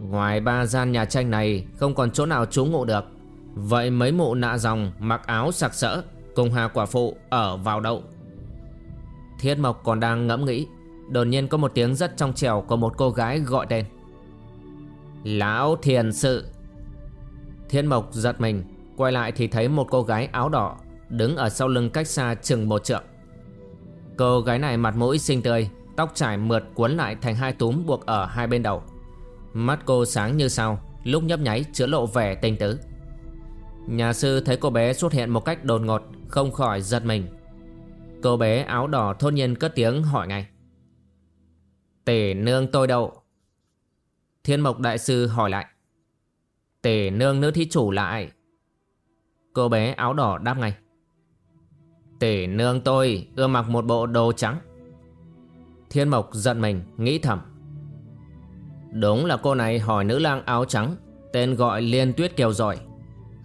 Ngoài ba gian nhà tranh này, Không còn chỗ nào trú ngụ được. Vậy mấy mụ nạ dòng mặc áo sặc sỡ, Cùng hà quả phụ ở vào đậu. Thiết Mộc còn đang ngẫm nghĩ, Đột nhiên có một tiếng rất trong trẻo Của một cô gái gọi tên. Lão thiền sự. Thiên Mộc giật mình, Quay lại thì thấy một cô gái áo đỏ Đứng ở sau lưng cách xa chừng một trượng. Cô gái này mặt mũi xinh tươi, Tóc trải mượt cuốn lại thành hai túm buộc ở hai bên đầu. Mắt cô sáng như sao, Lúc nhấp nháy chứa lộ vẻ tinh tứ. Nhà sư thấy cô bé xuất hiện một cách đột ngột, Không khỏi giật mình. Cô bé áo đỏ thôn nhiên cất tiếng hỏi ngay. Tể nương tôi đâu? Thiên mộc đại sư hỏi lại. Tể nương nữ thí chủ là ai? Cô bé áo đỏ đáp ngay. Tỷ nương tôi, ưa mặc một bộ đồ trắng. Thiên mộc giận mình, nghĩ thầm. Đúng là cô này hỏi nữ lang áo trắng, Tên gọi Liên Tuyết Kiều giỏi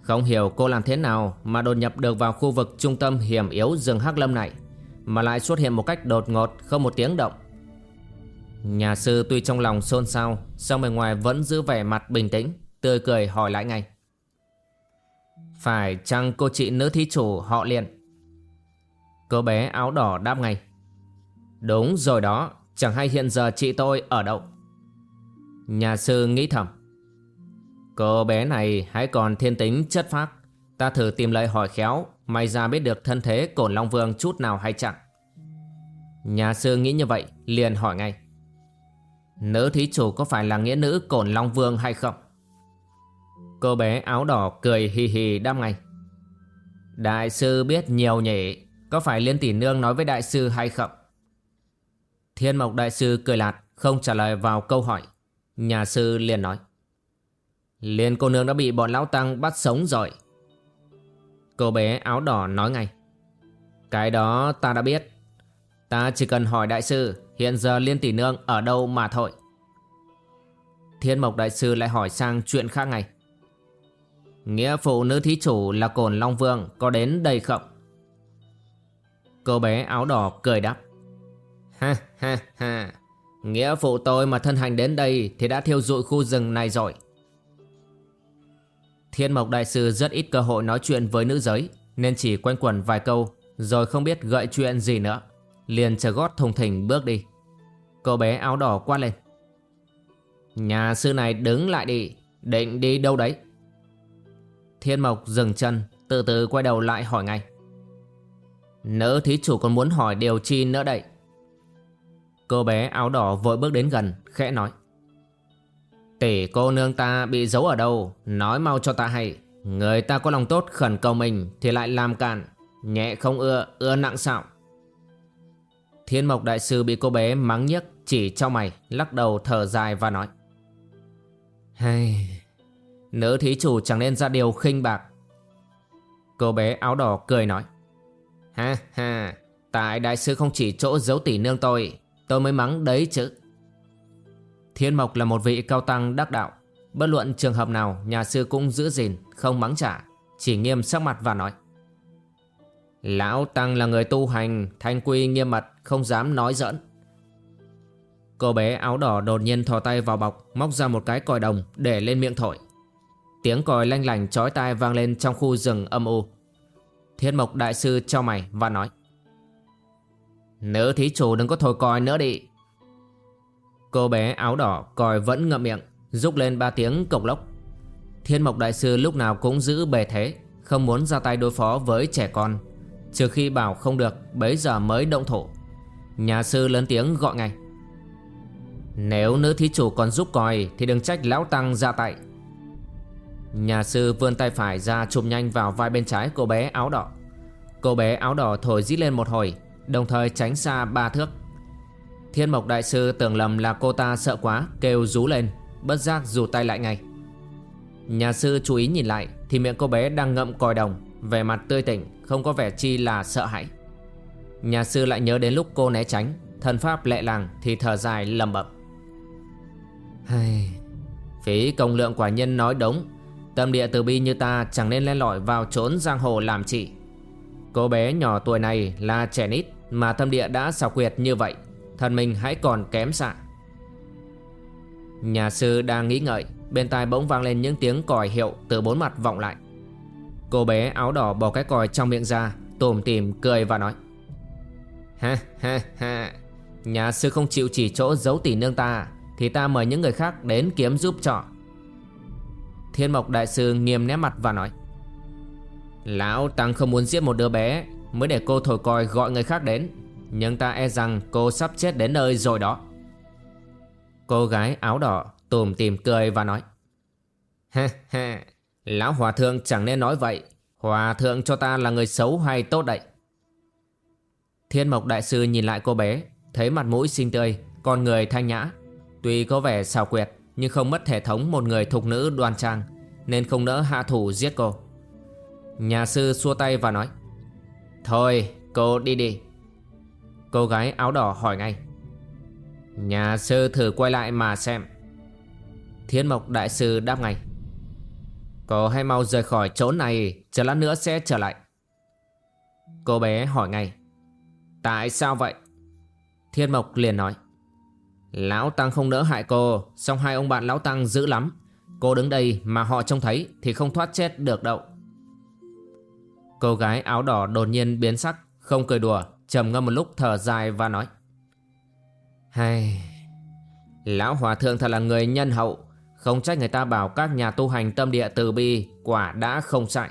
Không hiểu cô làm thế nào Mà đột nhập được vào khu vực trung tâm hiểm yếu rừng Hắc Lâm này, Mà lại xuất hiện một cách đột ngột, Không một tiếng động. Nhà sư tuy trong lòng xôn xao, song bề ngoài vẫn giữ vẻ mặt bình tĩnh, Tươi cười hỏi lại ngay. Phải chăng cô chị nữ thí chủ họ liền Cô bé áo đỏ đáp ngay. Đúng rồi đó, Chẳng hay hiện giờ chị tôi ở đâu. Nhà sư nghĩ thầm. Cô bé này hãy còn thiên tính chất phác. Ta thử tìm lời hỏi khéo, May ra biết được thân thế cổn Long Vương chút nào hay chẳng. Nhà sư nghĩ như vậy, liền hỏi ngay. Nữ thí chủ có phải là nghĩa nữ cổn Long Vương hay không? Cô bé áo đỏ cười hì hì đáp ngay. Đại sư biết nhiều nhỉ? Có phải Liên Tỷ Nương nói với đại sư hay không? Thiên Mộc Đại sư cười lạt, Không trả lời vào câu hỏi. Nhà sư liền nói. Liên cô nương đã bị bọn lão tăng bắt sống rồi. Cô bé áo đỏ nói ngay. Cái đó ta đã biết. Ta chỉ cần hỏi đại sư, Hiện giờ Liên tỷ nương ở đâu mà thôi? Thiên mộc đại sư lại hỏi sang chuyện khác ngay. Nghĩa phụ nữ thí chủ là cồn Long Vương Có đến đây không? Cô bé áo đỏ cười đáp. Ha ha ha. Nghĩa phụ tôi mà thân hành đến đây Thì đã thiêu dụi khu rừng này rồi. Thiên Mộc Đại Sư rất ít cơ hội nói chuyện với nữ giới, Nên chỉ quanh quẩn vài câu, Rồi không biết gợi chuyện gì nữa. Liền chờ gót thùng thình bước đi. Cô bé áo đỏ quát lên. Nhà sư này đứng lại đi, Định đi đâu đấy? Thiên Mộc dừng chân, Từ từ quay đầu lại hỏi ngay. Nữ thí chủ còn muốn hỏi điều chi nữa đây? Cô bé áo đỏ vội bước đến gần Khẽ nói. Tỷ cô nương ta bị giấu ở đâu? Nói mau cho ta hay. Người ta có lòng tốt khẩn cầu mình Thì lại làm cản Nhẹ không ưa, ưa nặng xạo Thiên mộc đại sư bị cô bé mắng nhức Chỉ cho mày Lắc đầu thở dài và nói. Hay Nữ thí chủ chẳng nên ra điều khinh bạc. Cô bé áo đỏ cười nói. Ha ha. Tại đại sư không chỉ chỗ giấu tỷ nương tôi Tôi mới mắng đấy chứ. Thiên Mộc là một vị cao tăng đắc đạo. Bất luận trường hợp nào, Nhà sư cũng giữ gìn, Không mắng trả Chỉ nghiêm sắc mặt và nói. Lão Tăng là người tu hành, Thanh quy nghiêm mật, Không dám nói giỡn. Cô bé áo đỏ đột nhiên thò tay vào bọc, Móc ra một cái còi đồng Để lên miệng thổi. Tiếng còi lanh lành chói tai vang lên trong khu rừng âm u. Thiên Mộc Đại Sư cho mày và nói. Nữ thí chủ đừng có thổi còi nữa đi. Cô bé áo đỏ còi vẫn ngậm miệng, Rúc lên ba tiếng cộc lốc. Thiên Mộc Đại Sư lúc nào cũng giữ bề thế, Không muốn ra tay đối phó với trẻ con. Trừ khi bảo không được, Bấy giờ mới động thổ Nhà sư lớn tiếng gọi ngay. Nếu nữ thí chủ còn giúp còi Thì đừng trách lão tăng ra tay. Nhà sư vươn tay phải ra chụp nhanh vào vai bên trái cô bé áo đỏ. Cô bé áo đỏ thổi rít lên một hồi, Đồng thời tránh xa ba thước. Thiên mộc đại sư tưởng lầm là cô ta sợ quá, Kêu rú lên, Bất giác rủ tay lại ngay. Nhà sư chú ý nhìn lại, Thì miệng cô bé đang ngậm còi đồng, Vẻ mặt tươi tỉnh, Không có vẻ chi là sợ hãi. Nhà sư lại nhớ đến lúc cô né tránh Thần pháp lệ làng thì thở dài lầm bẩm. Hay... Phí công lượng quả nhân nói đúng Tâm địa từ bi như ta chẳng nên len lỏi vào trốn giang hồ làm chị. Cô bé nhỏ tuổi này là trẻ nít Mà tâm địa đã xảo quyệt như vậy, Thần mình hãy còn kém xạ Nhà sư đang nghĩ ngợi, Bên tai bỗng vang lên những tiếng còi hiệu Từ bốn mặt vọng lại. Cô bé áo đỏ bỏ cái còi trong miệng ra Tùm tìm cười và nói, Ha ha ha, Nhà sư không chịu chỉ chỗ giấu tỷ nương ta, Thì ta mời những người khác đến kiếm giúp trọ Thiên mộc đại sư nghiêm nét mặt và nói, Lão Tăng không muốn giết một đứa bé, Mới để cô thổi còi gọi người khác đến. Nhưng ta e rằng cô sắp chết đến nơi rồi đó. Cô gái áo đỏ tùm tìm cười và nói Ha ha Lão hòa thượng chẳng nên nói vậy. Hòa thượng cho ta là người xấu hay tốt đấy Thiên mộc đại sư nhìn lại cô bé, Thấy mặt mũi xinh tươi, Con người thanh nhã, Tuy có vẻ xào quyệt nhưng không mất thể thống một người thục nữ đoan trang, Nên không nỡ hạ thủ giết cô. Nhà sư xua tay và nói, Thôi, cô đi đi. Cô gái áo đỏ hỏi ngay, Nhà sư thử quay lại mà xem. Thiên mộc đại sư đáp ngay, Cô hãy mau rời khỏi chỗ này, Chờ lát nữa sẽ trở lại. Cô bé hỏi ngay, Tại sao vậy? Thiên mộc liền nói Lão Tăng không nỡ hại cô Xong hai ông bạn Lão Tăng dữ lắm. Cô đứng đây mà họ trông thấy Thì không thoát chết được đâu. Cô gái áo đỏ đột nhiên biến sắc, Không cười đùa, trầm ngâm một lúc thở dài và nói. Hay, Lão Hòa Thượng thật là người nhân hậu. Không trách người ta bảo các nhà tu hành tâm địa từ bi, Quả đã không sai.